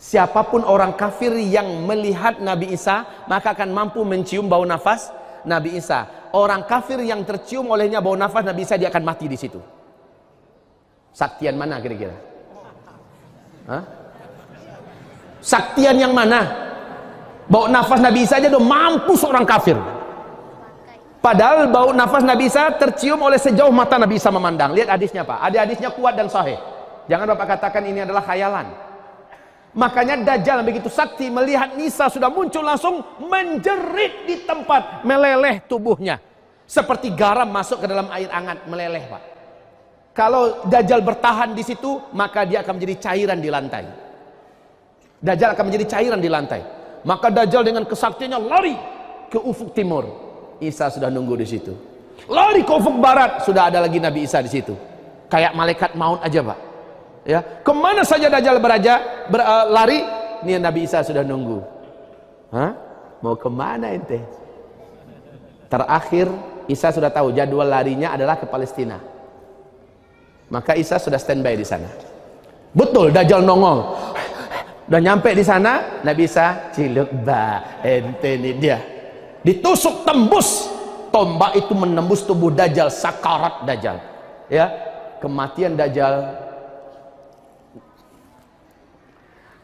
Siapa pun orang kafir yang melihat Nabi Isa, maka akan mampu mencium bau nafas Nabi Isa. Orang kafir yang tercium olehnya bau nafas Nabi Isa, dia akan mati di situ. Saktian mana kira-kira? Saktian yang mana? Bau nafas Nabi Isa aja udah mampu seorang kafir. Padahal bau nafas Nabi Isa tercium oleh sejauh mata Nabi Isa memandang. Lihat hadisnya Pak. Ada hadisnya kuat dan sahih. Jangan Bapak katakan ini adalah khayalan. Makanya Dajjal begitu sakti melihat Nisa sudah muncul langsung menjerit di tempat meleleh tubuhnya. Seperti garam masuk ke dalam air hangat meleleh Pak. Kalau Dajjal bertahan di situ maka dia akan menjadi cairan di lantai. Dajjal akan menjadi cairan di lantai. Maka Dajjal dengan kesaktiannya lari ke ufuk timur. Isa sudah nunggu di situ. Lari ke ufuk barat sudah ada lagi Nabi Isa di situ. Kayak malaikat maut aja Pak ya. Ke mana saja Dajjal beraja ber, uh, lari Nabi Isa sudah nunggu. Hah? mau ke mana ente? Terakhir Isa sudah tahu jadwal larinya adalah ke Palestina. Maka Isa sudah standby di sana. Betul Dajjal nongol. Udah nyampe di sana Nabi Isa ciluk ba ente ini dia. Ditusuk tembus. Tombak itu menembus tubuh Dajjal sakarat Dajjal. Ya. Kematian Dajjal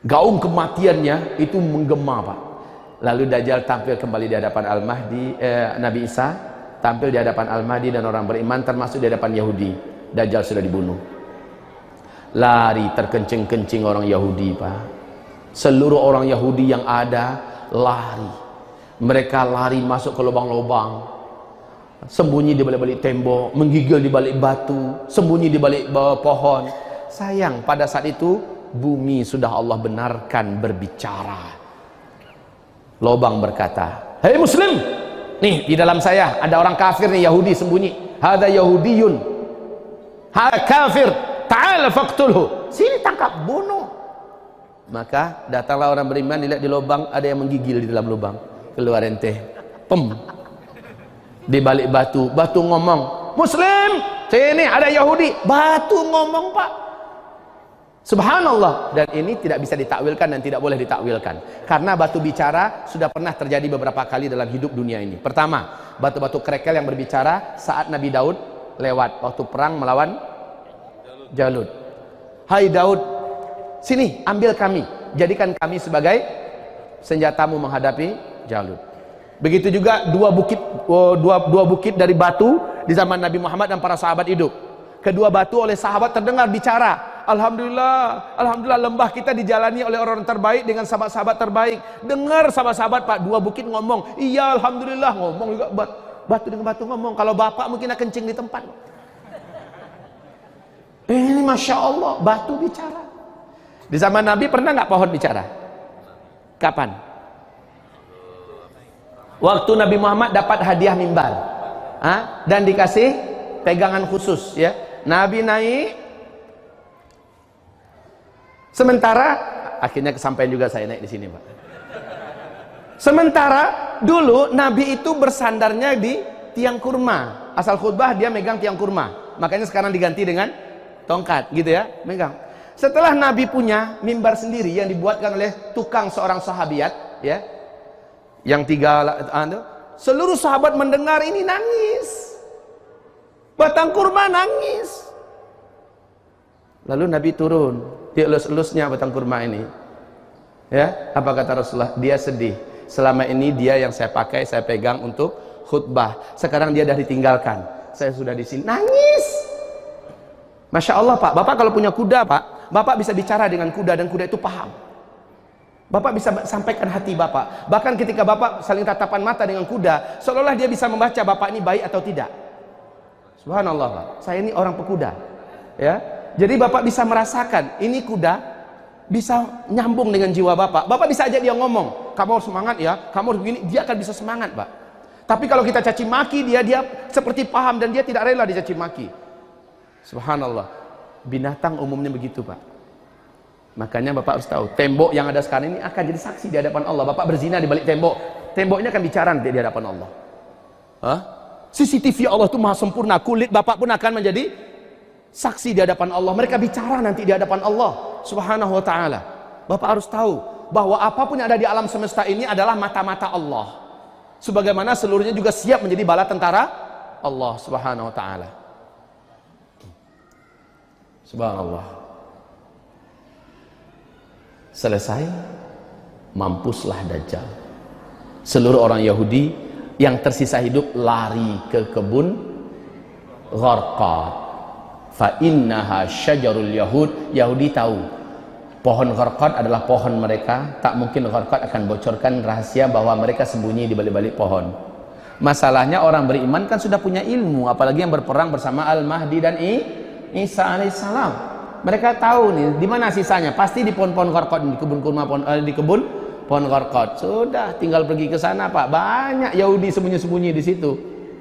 gaung kematiannya itu menggema Pak. Lalu Dajjal tampil kembali di hadapan Al-Mahdi eh, Nabi Isa tampil di hadapan Al-Mahdi dan orang beriman termasuk di hadapan Yahudi. Dajjal sudah dibunuh. Lari terkencing-kencing orang Yahudi Pak. Seluruh orang Yahudi yang ada lari. Mereka lari masuk ke lubang-lubang. Sembunyi di balik-balik tembok menggigil di balik batu sembunyi di balik bawah pohon. Sayang pada saat itu bumi sudah Allah benarkan berbicara. Lobang berkata, "Hei muslim, nih di dalam saya ada orang kafir nih Yahudi sembunyi. Hada Yahudiyun. Hada kafir. Ta'ala faqtulhu." Sini tangkap, bunuh. Maka datanglah orang beriman dilihat di lubang ada yang menggigil di dalam lubang. Keluar ente. Pem. Di balik batu, batu ngomong, "Muslim, sini ada Yahudi." Batu ngomong, Pak. Subhanallah dan ini tidak bisa ditakwilkan dan tidak boleh ditakwilkan karena batu bicara sudah pernah terjadi beberapa kali dalam hidup dunia ini. Pertama, batu-batu kerekel yang berbicara saat Nabi Daud lewat waktu perang melawan Jalut. Hai Daud, sini ambil kami, jadikan kami sebagai senjatamu menghadapi Jalut. Begitu juga dua bukit oh, dua dua bukit dari batu di zaman Nabi Muhammad dan para sahabat hidup. Kedua batu oleh sahabat terdengar bicara Alhamdulillah, Alhamdulillah lembah kita dijalani oleh orang terbaik dengan sahabat-sahabat terbaik. Dengar sahabat-sahabat Pak, dua bukit ngomong, iya Alhamdulillah ngomong juga bat, batu dengan batu ngomong. Kalau bapak mungkin akan kencing di tempat. Ini masya Allah batu bicara. Di zaman Nabi pernah nggak pohon bicara? Kapan? Waktu Nabi Muhammad dapat hadiah mimbar, ha? dan dikasih pegangan khusus, ya. Nabi naik Sementara akhirnya kesampaian juga saya naik di sini, Pak. Sementara dulu Nabi itu bersandarnya di tiang kurma. Asal khutbah dia megang tiang kurma. Makanya sekarang diganti dengan tongkat, gitu ya, megang. Setelah Nabi punya mimbar sendiri yang dibuatkan oleh tukang seorang sahabiat, ya, yang tiga, anu, seluruh sahabat mendengar ini nangis. Batang kurma nangis. Lalu Nabi turun, dielus-elusnya batang kurma ini. Ya, apa kata Rasulullah? Dia sedih. Selama ini dia yang saya pakai, saya pegang untuk khutbah. Sekarang dia sudah ditinggalkan. Saya sudah di sini nangis. Masya Allah Pak, Bapak kalau punya kuda Pak, Bapak bisa bicara dengan kuda dan kuda itu paham. Bapak bisa sampaikan hati Bapak. Bahkan ketika Bapak saling tatapan mata dengan kuda, seolah-olah dia bisa membaca Bapak ini baik atau tidak. Subhanallah Pak, saya ini orang pekuda. Ya, jadi Bapak bisa merasakan, ini kuda bisa nyambung dengan jiwa Bapak. Bapak bisa aja dia ngomong, kamu harus semangat ya, kamu harus begini, dia akan bisa semangat, Pak. Tapi kalau kita caci maki dia, dia seperti paham dan dia tidak rela dicaci maki. Subhanallah. Binatang umumnya begitu, Pak. Makanya Bapak harus tahu, tembok yang ada sekarang ini akan jadi saksi di hadapan Allah. Bapak berzina di balik tembok, temboknya akan bicara di hadapan Allah. Hah? CCTV Allah itu maha sempurna, kulit Bapak pun akan menjadi saksi di hadapan Allah. Mereka bicara nanti di hadapan Allah Subhanahu wa taala. Bapak harus tahu bahwa apa pun yang ada di alam semesta ini adalah mata-mata Allah. Sebagaimana seluruhnya juga siap menjadi bala tentara Allah Subhanahu wa taala. Subhanallah. Selesai mampuslah dajjal. Seluruh orang Yahudi yang tersisa hidup lari ke kebun Gharqad fa innaha syajarul yahud. Yahudi tahu pohon gharqad adalah pohon mereka. Tak mungkin gharqad akan bocorkan rahasia bahwa mereka sembunyi di balik-balik pohon. Masalahnya orang beriman kan sudah punya ilmu apalagi yang berperang bersama Al-Mahdi dan I, Isa alaihissalam. Mereka tahu nih di mana sisanya? Pasti di pohon-pohon gharqad di kebun kurma pohon eh, di kebun pohon gharqad. Sudah tinggal pergi ke sana Pak. Banyak Yahudi sembunyi-sembunyi di situ.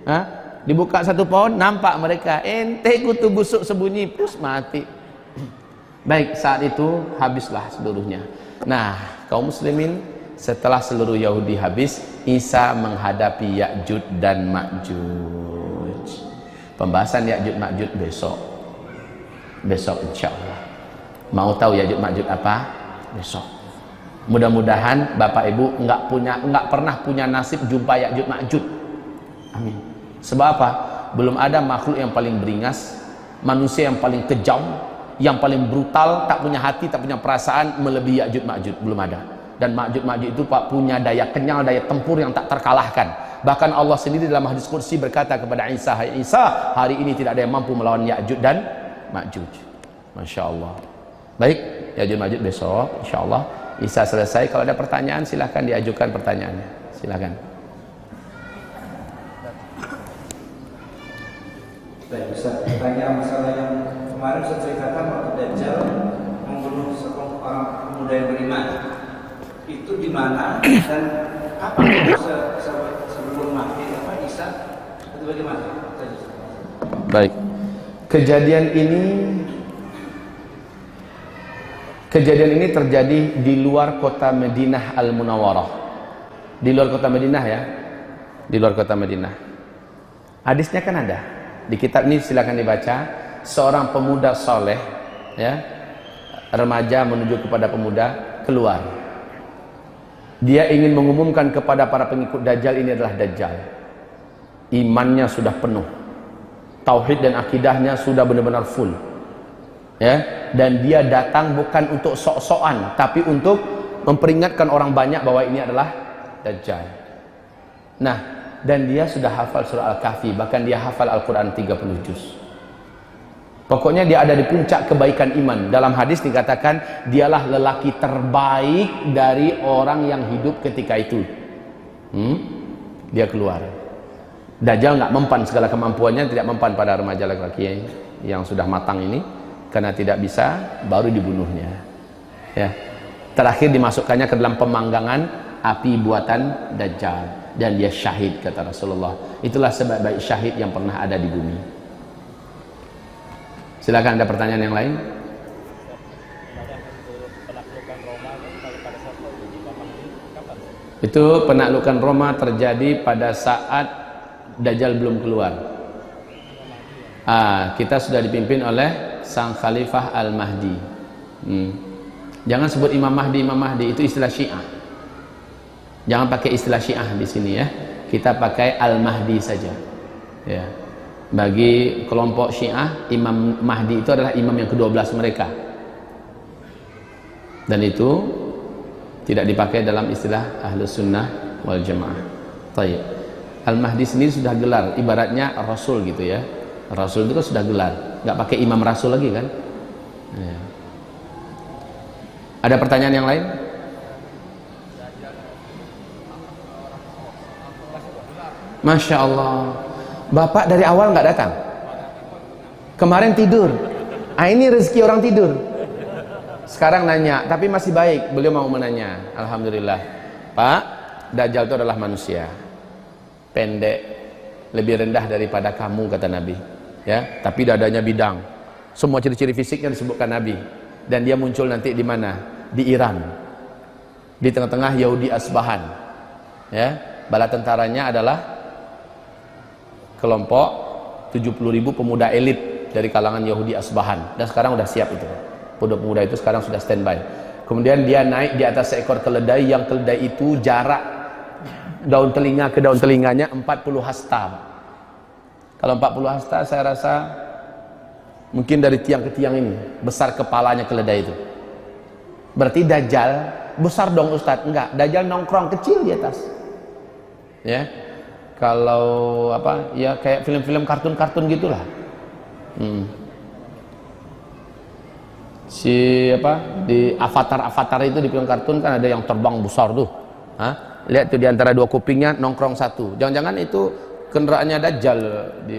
Hah? Dibuka satu pohon nampak mereka. Ente kutu busuk sembunyi pus mati. Baik saat itu habislah seluruhnya. Nah kaum muslimin setelah seluruh Yahudi habis Isa menghadapi Ya'jud dan Ma'jud. Pembahasan Ya'jud Ma'jud besok. Besok insya Allah mau tahu Ya'jud Ma'jud apa? Besok. Mudah-mudahan Bapak Ibu nggak punya nggak pernah punya nasib jumpa Ya'jud Ma'jud. Amin Sebab apa? Belum ada makhluk yang paling beringas, manusia yang paling kejam, yang paling brutal, tak punya hati, tak punya perasaan melebihi Ya'jud Ma'jud, belum ada. Dan Ma'jud Ma'jud itu Pak punya daya kenyal, daya tempur yang tak terkalahkan. Bahkan Allah sendiri dalam hadis kursi berkata kepada Isa, "Hai Isa, hari ini tidak ada yang mampu melawan Ya'jud dan Ma'jud." Masya Allah. Baik, Ya'jud Ma'jud besok, insya Allah. Isa selesai. Kalau ada pertanyaan, silahkan diajukan pertanyaannya. Silahkan. Baik, bisa tanya masalah yang kemarin saya ceritakan waktu Dajjal membunuh sekelompok orang pemuda yang beriman. Itu di mana dan apa se se sebelum mati apa Isa itu bagaimana? Baik. Kejadian ini Kejadian ini terjadi di luar kota Madinah Al Munawwarah. Di luar kota Madinah ya. Di luar kota Madinah. Hadisnya kan ada. Di kitab ini silakan dibaca. Seorang pemuda soleh, ya, remaja menuju kepada pemuda keluar. Dia ingin mengumumkan kepada para pengikut Dajjal ini adalah Dajjal. Imannya sudah penuh. Tauhid dan akidahnya sudah benar-benar full. Ya, dan dia datang bukan untuk sok-sokan, tapi untuk memperingatkan orang banyak bahwa ini adalah Dajjal. Nah, dan dia sudah hafal surah Al-Kahfi bahkan dia hafal Al-Quran 30 juz. Pokoknya dia ada di puncak kebaikan iman. Dalam hadis dikatakan dialah lelaki terbaik dari orang yang hidup ketika itu. Hmm? dia keluar. Dajjal nggak mempan segala kemampuannya tidak mempan pada remaja laki-laki yang sudah matang ini. Karena tidak bisa baru dibunuhnya. Ya. Terakhir dimasukkannya ke dalam pemanggangan api buatan Dajjal dan dia syahid kata Rasulullah. Itulah sebab baik syahid yang pernah ada di bumi. Silakan ada pertanyaan yang lain? Itu penaklukan Roma terjadi pada saat Dajjal belum keluar. Ah, kita sudah dipimpin oleh sang khalifah Al-Mahdi. Hmm. jangan sebut Imam Mahdi Imam Mahdi itu istilah Syiah Jangan pakai istilah Syiah di sini ya. Kita pakai Al-Mahdi saja. Ya. Bagi kelompok Syiah, Imam Mahdi itu adalah imam yang ke-12 mereka. Dan itu tidak dipakai dalam istilah Ahlus Sunnah wal Jamaah. Tayyib. Al-Mahdi sendiri sudah gelar, ibaratnya Rasul gitu ya. Rasul itu kan sudah gelar, nggak pakai imam Rasul lagi kan? Ya. Ada pertanyaan yang lain? Masya Allah. Bapak dari awal nggak datang? Kemarin tidur. Ah, Ini rezeki orang tidur. Sekarang nanya tapi masih baik. Beliau mau menanya. Alhamdulillah. Pak Dajjal itu adalah manusia. Pendek lebih rendah daripada kamu kata Nabi. Ya tapi dadanya bidang. Semua ciri-ciri fisiknya disebutkan Nabi. Dan dia muncul nanti di mana? Di Iran. Di tengah-tengah Yahudi Asbahan. Ya bala tentaranya adalah kelompok 70 ribu pemuda elit dari kalangan Yahudi Asbahan. Dan sekarang udah siap itu. Pemuda-pemuda itu sekarang sudah standby. Kemudian dia naik di atas seekor keledai yang keledai itu jarak daun telinga ke daun telinganya 40 hasta. Kalau 40 hasta saya rasa mungkin dari tiang ke tiang ini besar kepalanya keledai itu. Berarti Dajjal besar dong Ustadz? Enggak Dajjal nongkrong kecil di atas. Ya kalau apa ya kayak film-film kartun-kartun gitulah hmm si apa di avatar-avatar itu di film kartun kan ada yang terbang besar tuh. Hah? Lihat tuh di antara dua kupingnya nongkrong satu. Jangan-jangan itu kendaraannya Dajjal di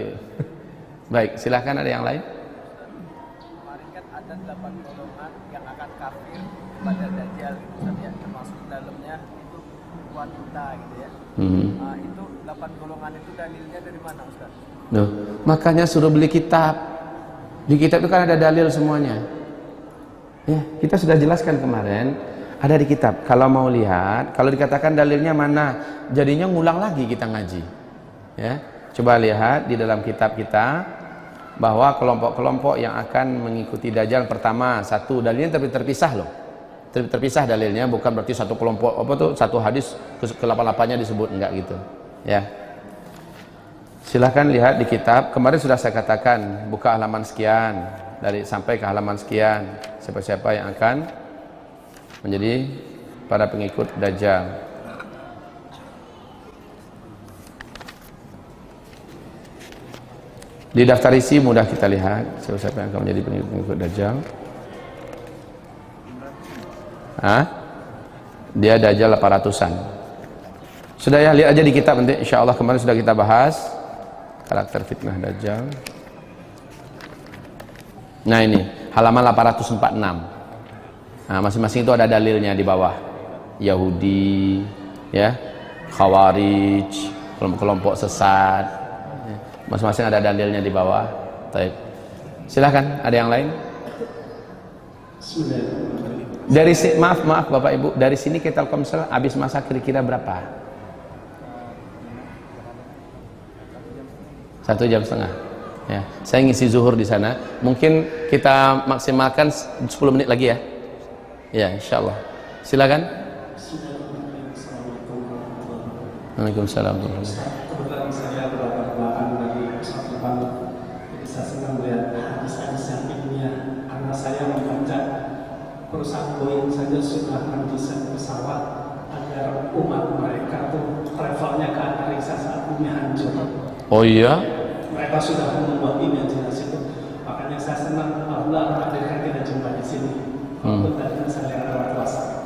Baik, silahkan ada yang lain. Kemarin kan ada delapan golongan yang akan kafir pada Dajjal gitu ya. Termasuk dalamnya itu wanita gitu ya. Hmm. Nah, itu delapan golongan itu dalilnya dari mana Nuh, makanya suruh beli kitab. Di kitab itu kan ada dalil semuanya. Ya, kita sudah jelaskan kemarin ada di kitab. Kalau mau lihat, kalau dikatakan dalilnya mana, jadinya ngulang lagi kita ngaji. Ya, coba lihat di dalam kitab kita bahwa kelompok-kelompok yang akan mengikuti dajjal pertama satu dalilnya tapi terpisah loh. Terpisah dalilnya bukan berarti satu kelompok apa tuh satu hadis ke lapanya disebut enggak gitu. Ya. Silahkan lihat di kitab. Kemarin sudah saya katakan buka halaman sekian dari sampai ke halaman sekian. Siapa-siapa yang akan menjadi para pengikut Dajjal. Di daftar isi mudah kita lihat siapa-siapa yang akan menjadi pengikut Dajjal. Hah? dia Dajjal 800an sudah ya lihat aja di kitab nanti. Insya Allah kemarin sudah kita bahas karakter fitnah Dajjal. Nah ini halaman 846 nah masing-masing itu ada dalilnya di bawah. Yahudi ya Khawarij kelompok-kelompok sesat. Masing-masing ada dalilnya di bawah. Taib. silahkan ada yang lain? Dari si, maaf maaf bapak ibu. Dari sini ke Telkomsel habis masa kira-kira berapa satu jam setengah ya saya ngisi zuhur di sana mungkin kita maksimalkan 10 menit lagi ya ya insyaallah silakan membaca perusahaan Boeing saja sudah mendesain pesawat agar umat mereka tuh travelnya ke antariksa saat bumi hancur oh iya mereka sudah membuat imajinasi itu. Makanya saya senang Allah hadirkan kita jumpa di sini. Hmm. tadi saya lihat lewat WhatsApp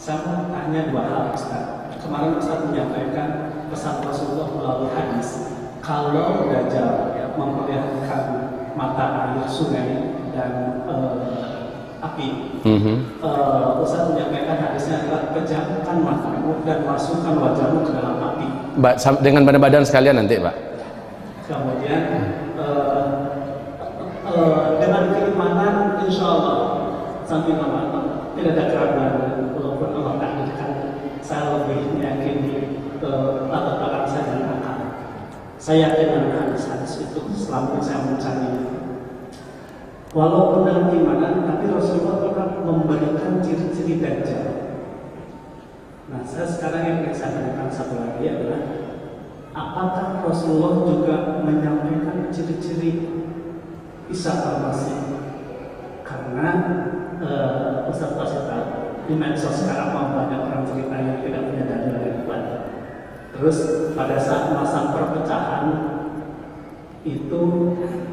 saya mau tanya dua hal Ustaz. Kemarin Ustaz menyampaikan pesan Rasulullah melalui hadis. Kalau Dajjal memperlihatkan mata air sungai dan uh, api mm-hmm. uh, Ustaz menyampaikan hadisnya adalah pejamkan matamu dan masukkan wajahmu ke dalam api. Dengan badan-badan sekalian nanti Pak kemudian uh, uh, dengan keimanan insya Allah sampai lama tidak ada keraguan walaupun Allah takdirkan saya lebih yakin uh, latar belakang saya dan akal saya yakin dengan hadis-hadis itu selama saya mencari. Walaupun dalam keimanan tapi Rasulullah pernah memberikan ciri-ciri dajjal. Nah saya sekarang yang saya tanyakan satu lagi adalah apakah Rasulullah juga menyampaikan ciri-ciri Isa al-Masih? Karena uh, pasti tahu di medsos sekarang mau banyak orang cerita yang tidak punya dalil yang kuat terus pada saat masa perpecahan itu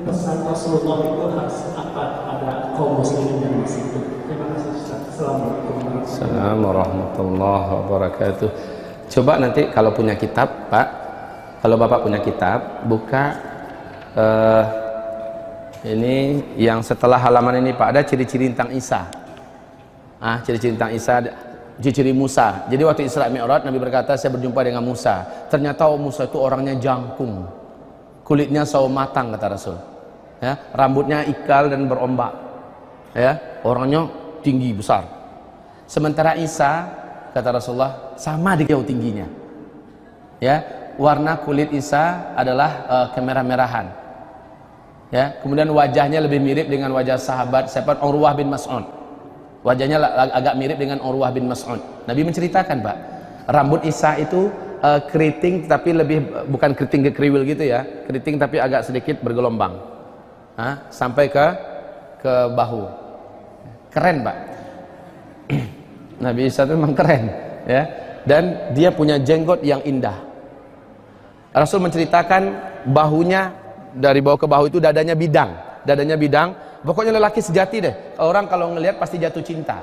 pesan Rasulullah itu harus apa? Pada kaum muslimin yang masih itu terima kasih Ustaz. Assalamualaikum warahmatullahi wabarakatuh. Coba nanti kalau punya kitab Pak kalau Bapak punya kitab, buka uh, ini yang setelah halaman ini Pak ada ciri-ciri tentang Isa. Ah, ciri-ciri tentang Isa, ciri-ciri Musa. Jadi waktu Isra Mi'raj Nabi berkata saya berjumpa dengan Musa. Ternyata oh, Musa itu orangnya jangkung. Kulitnya sawo matang kata Rasul. Ya, rambutnya ikal dan berombak. Ya, orangnya tinggi besar. Sementara Isa kata Rasulullah sama dia tingginya. Ya, warna kulit Isa adalah uh, kemerah-merahan. Ya, kemudian wajahnya lebih mirip dengan wajah sahabat siapa Urwah bin Mas'ud. Wajahnya agak mirip dengan Urwah bin Mas'ud. Nabi menceritakan, Pak, rambut Isa itu uh, keriting tapi lebih bukan keriting ke kriwil gitu ya. Keriting tapi agak sedikit bergelombang. Hah? sampai ke ke bahu. Keren, Pak. Nabi Isa itu memang keren, ya. Dan dia punya jenggot yang indah. Rasul menceritakan bahunya dari bawah ke bahu itu dadanya bidang, dadanya bidang, Pokoknya lelaki sejati deh. Orang kalau ngelihat pasti jatuh cinta.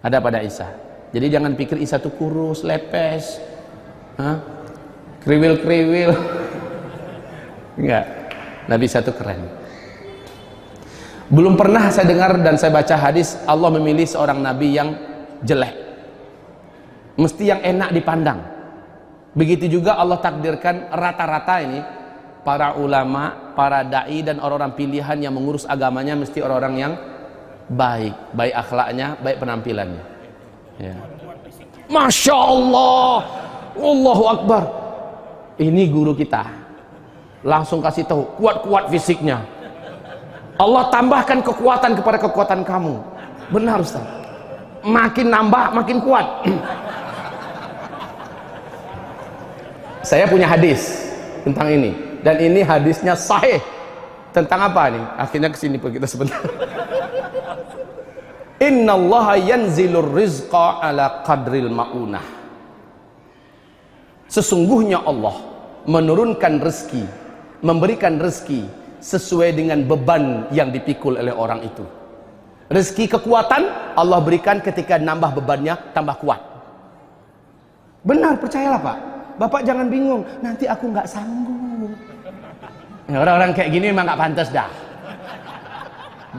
Ada pada Isa. Jadi jangan pikir Isa itu kurus, lepes. Kriwil-kriwil. Enggak. Nabi Isa itu keren. Belum pernah saya dengar dan saya baca hadis Allah memilih seorang nabi yang jelek. Mesti yang enak dipandang. Begitu juga Allah takdirkan rata-rata ini para ulama, para dai dan orang-orang pilihan yang mengurus agamanya mesti orang-orang yang baik, baik akhlaknya, baik penampilannya. Ya. Masya Allah, Allahu Akbar. Ini guru kita. Langsung kasih tahu, kuat-kuat fisiknya. Allah tambahkan kekuatan kepada kekuatan kamu. Benar Ustaz. Makin nambah, makin kuat. Saya punya hadis tentang ini. Dan ini hadisnya sahih. Tentang apa nih akhirnya ke sini kita sebentar. Inna Allah yanzilur rizqa ala qadril ma'unah. Sesungguhnya Allah menurunkan rezeki memberikan rezeki sesuai dengan beban yang dipikul oleh orang itu. Rezeki kekuatan Allah berikan ketika nambah bebannya tambah kuat. Benar percayalah pak bapak jangan bingung nanti aku nggak sanggup Orang-orang kayak gini memang gak pantas dah.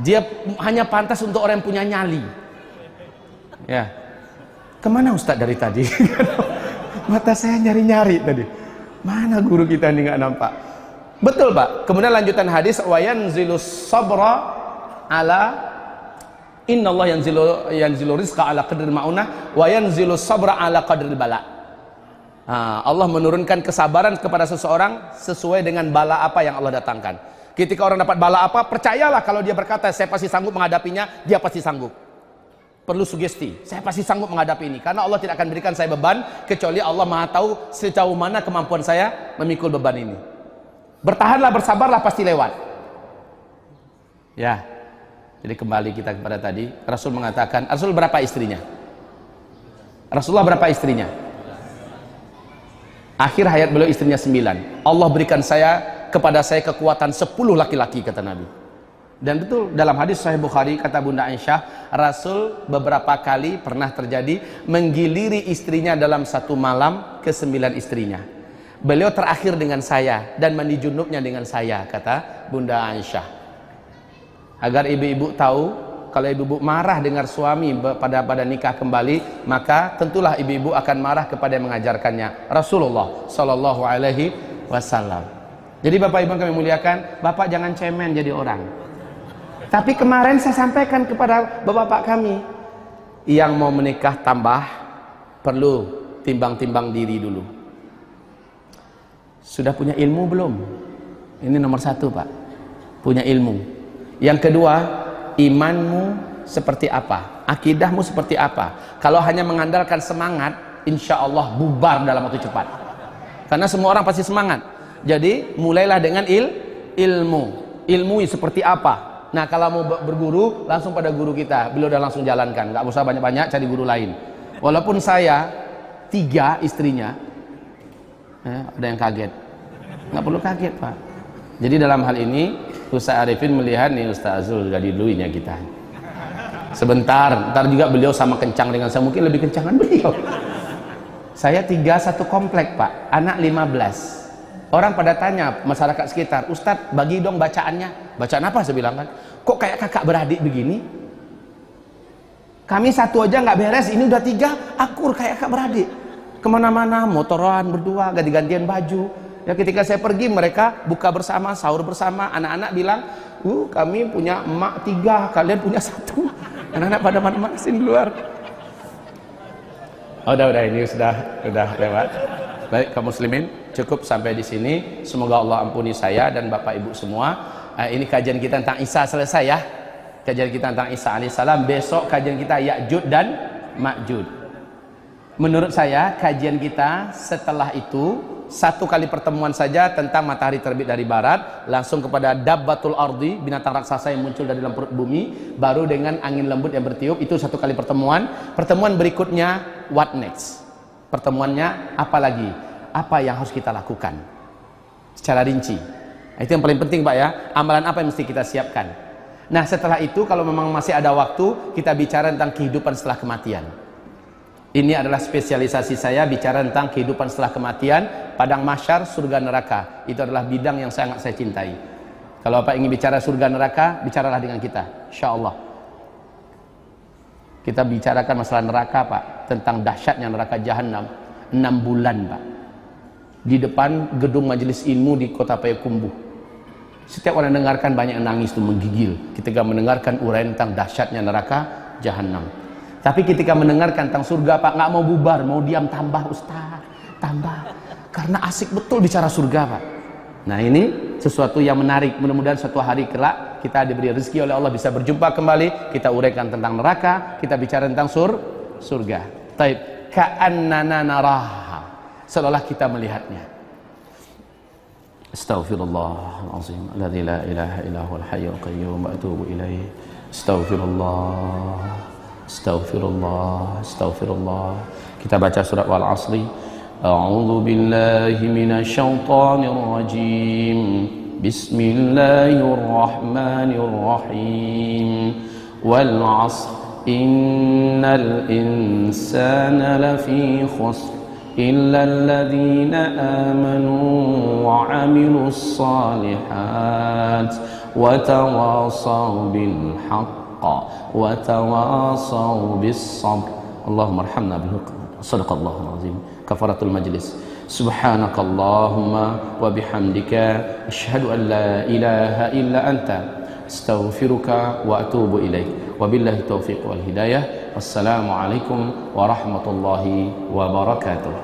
Dia hanya pantas untuk orang yang punya nyali. Ya. Ke mana Ustadz dari tadi? Mata saya nyari-nyari tadi. Mana guru kita ini nggak nampak? Betul pak. Kemudian lanjutan hadis wayan zilus sabra ala Inna Allah yanzilu yanzilu rizqa ala qadri ma'unah wa yanzilu sabra ala qadri bala. Allah menurunkan kesabaran kepada seseorang sesuai dengan bala apa yang Allah datangkan. Ketika orang dapat bala apa, percayalah kalau dia berkata saya pasti sanggup menghadapinya, dia pasti sanggup. Perlu sugesti, saya pasti sanggup menghadapi ini karena Allah tidak akan berikan saya beban kecuali Allah Maha tahu sejauh mana kemampuan saya memikul beban ini. Bertahanlah, bersabarlah pasti lewat. Ya. Jadi kembali kita kepada tadi, Rasul mengatakan, Rasul berapa istrinya? Rasulullah berapa istrinya? Akhir hayat beliau istrinya sembilan. Allah berikan saya kepada saya kekuatan sepuluh laki-laki kata Nabi. Dan betul dalam hadis Sahih Bukhari kata Bunda Aisyah, Rasul beberapa kali pernah terjadi menggiliri istrinya dalam satu malam ke sembilan istrinya. Beliau terakhir dengan saya dan mandi junubnya dengan saya kata Bunda Aisyah. Agar ibu-ibu tahu kalau ibu-ibu marah dengar suami pada pada nikah kembali maka tentulah ibu-ibu akan marah kepada yang mengajarkannya. Rasulullah Shallallahu Alaihi Wasallam. Jadi bapak ibu kami muliakan bapak jangan cemen jadi orang. Tapi kemarin saya sampaikan kepada bapak-bapak kami yang mau menikah tambah perlu timbang-timbang diri dulu. Sudah punya ilmu belum? Ini nomor satu pak. Punya ilmu. Yang kedua imanmu seperti apa? Akidahmu seperti apa? Kalau hanya mengandalkan semangat insya Allah bubar dalam waktu cepat. Karena semua orang pasti semangat. Jadi mulailah dengan il ilmu. Ilmu seperti apa? Nah kalau mau berguru langsung pada guru kita. Beliau udah langsung jalankan. Nggak usah banyak-banyak cari guru lain. Walaupun saya tiga istrinya eh, ada yang kaget. Nggak perlu kaget pak. Jadi dalam hal ini Ustaz Arifin melihat nih Ustaz Azul jadi dulunya kita. Sebentar ntar juga beliau sama kencang dengan saya. Mungkin lebih kencangan beliau. Saya tiga satu komplek pak. Anak lima belas. Orang pada tanya masyarakat sekitar Ustadz bagi dong bacaannya. Bacaan apa? Saya bilang kan. Kok kayak kakak beradik begini? Kami satu aja nggak beres, ini udah tiga, akur kayak kak beradik. Ke mana-mana, motoran berdua, ganti-gantian baju. Ya ketika saya pergi mereka buka bersama, sahur bersama. Anak-anak bilang, uh kami punya emak tiga, kalian punya satu. Anak-anak pada mana-mana sini luar. Oh, udah udah ini sudah sudah lewat. Baik kaum muslimin, cukup sampai di sini. Semoga Allah ampuni saya dan Bapak Ibu semua. Uh, ini kajian kita tentang Isa selesai ya. Kajian kita tentang Isa alaihissalam. Besok kajian kita Ya'jud dan Ma'jud. Menurut saya kajian kita setelah itu satu kali pertemuan saja tentang matahari terbit dari barat langsung kepada dabbatul ardi binatang raksasa yang muncul dari dalam bumi baru dengan angin lembut yang bertiup itu satu kali pertemuan. Pertemuan berikutnya what next? Pertemuannya apa lagi? Apa yang harus kita lakukan? Secara rinci. Itu yang paling penting Pak ya. Amalan apa yang mesti kita siapkan? Nah setelah itu kalau memang masih ada waktu kita bicara tentang kehidupan setelah kematian ini adalah spesialisasi saya bicara tentang kehidupan setelah kematian, padang masyar, surga neraka. Itu adalah bidang yang sangat saya cintai. Kalau Bapak ingin bicara surga neraka, bicaralah dengan kita, insya Allah. Kita bicarakan masalah neraka, Pak, tentang dahsyatnya neraka jahanam. 6 bulan, Pak. Di depan gedung majelis ilmu di kota Payakumbuh. Setiap orang dengarkan banyak yang nangis itu menggigil ketika mendengarkan uraian tentang dahsyatnya neraka jahanam. Tapi ketika mendengarkan tentang surga Pak nggak mau bubar, mau diam tambah Ustaz, tambah. Karena asik betul bicara surga Pak. Nah ini sesuatu yang menarik. Mudah-mudahan suatu hari kelak kita diberi rezeki oleh Allah bisa berjumpa kembali. Kita uraikan tentang neraka, kita bicara tentang sur surga. Taib ka'annana naraha. Seolah kita melihatnya. Astaghfirullahalazim. Alladzi la ilaha illa huwal hayyul qayyum atubu ilaih. Astaghfirullah. Astaghfirullah, astaghfirullah. Kita baca surat Wal Asri. A'udzu billahi minasyaitonir rajim. Bismillahirrahmanirrahim. Wal 'asr innal insana lafi khusr illa alladhina amanu wa 'amilus salihat wa tawasaw bil haqq وتواصوا بالصبر اللهم ارحمنا بالحكم صدق الله العظيم كفارة المجلس سبحانك اللهم وبحمدك أشهد أن لا إله إلا أنت استغفرك وأتوب إليك وبالله التوفيق والهداية والسلام عليكم ورحمة الله وبركاته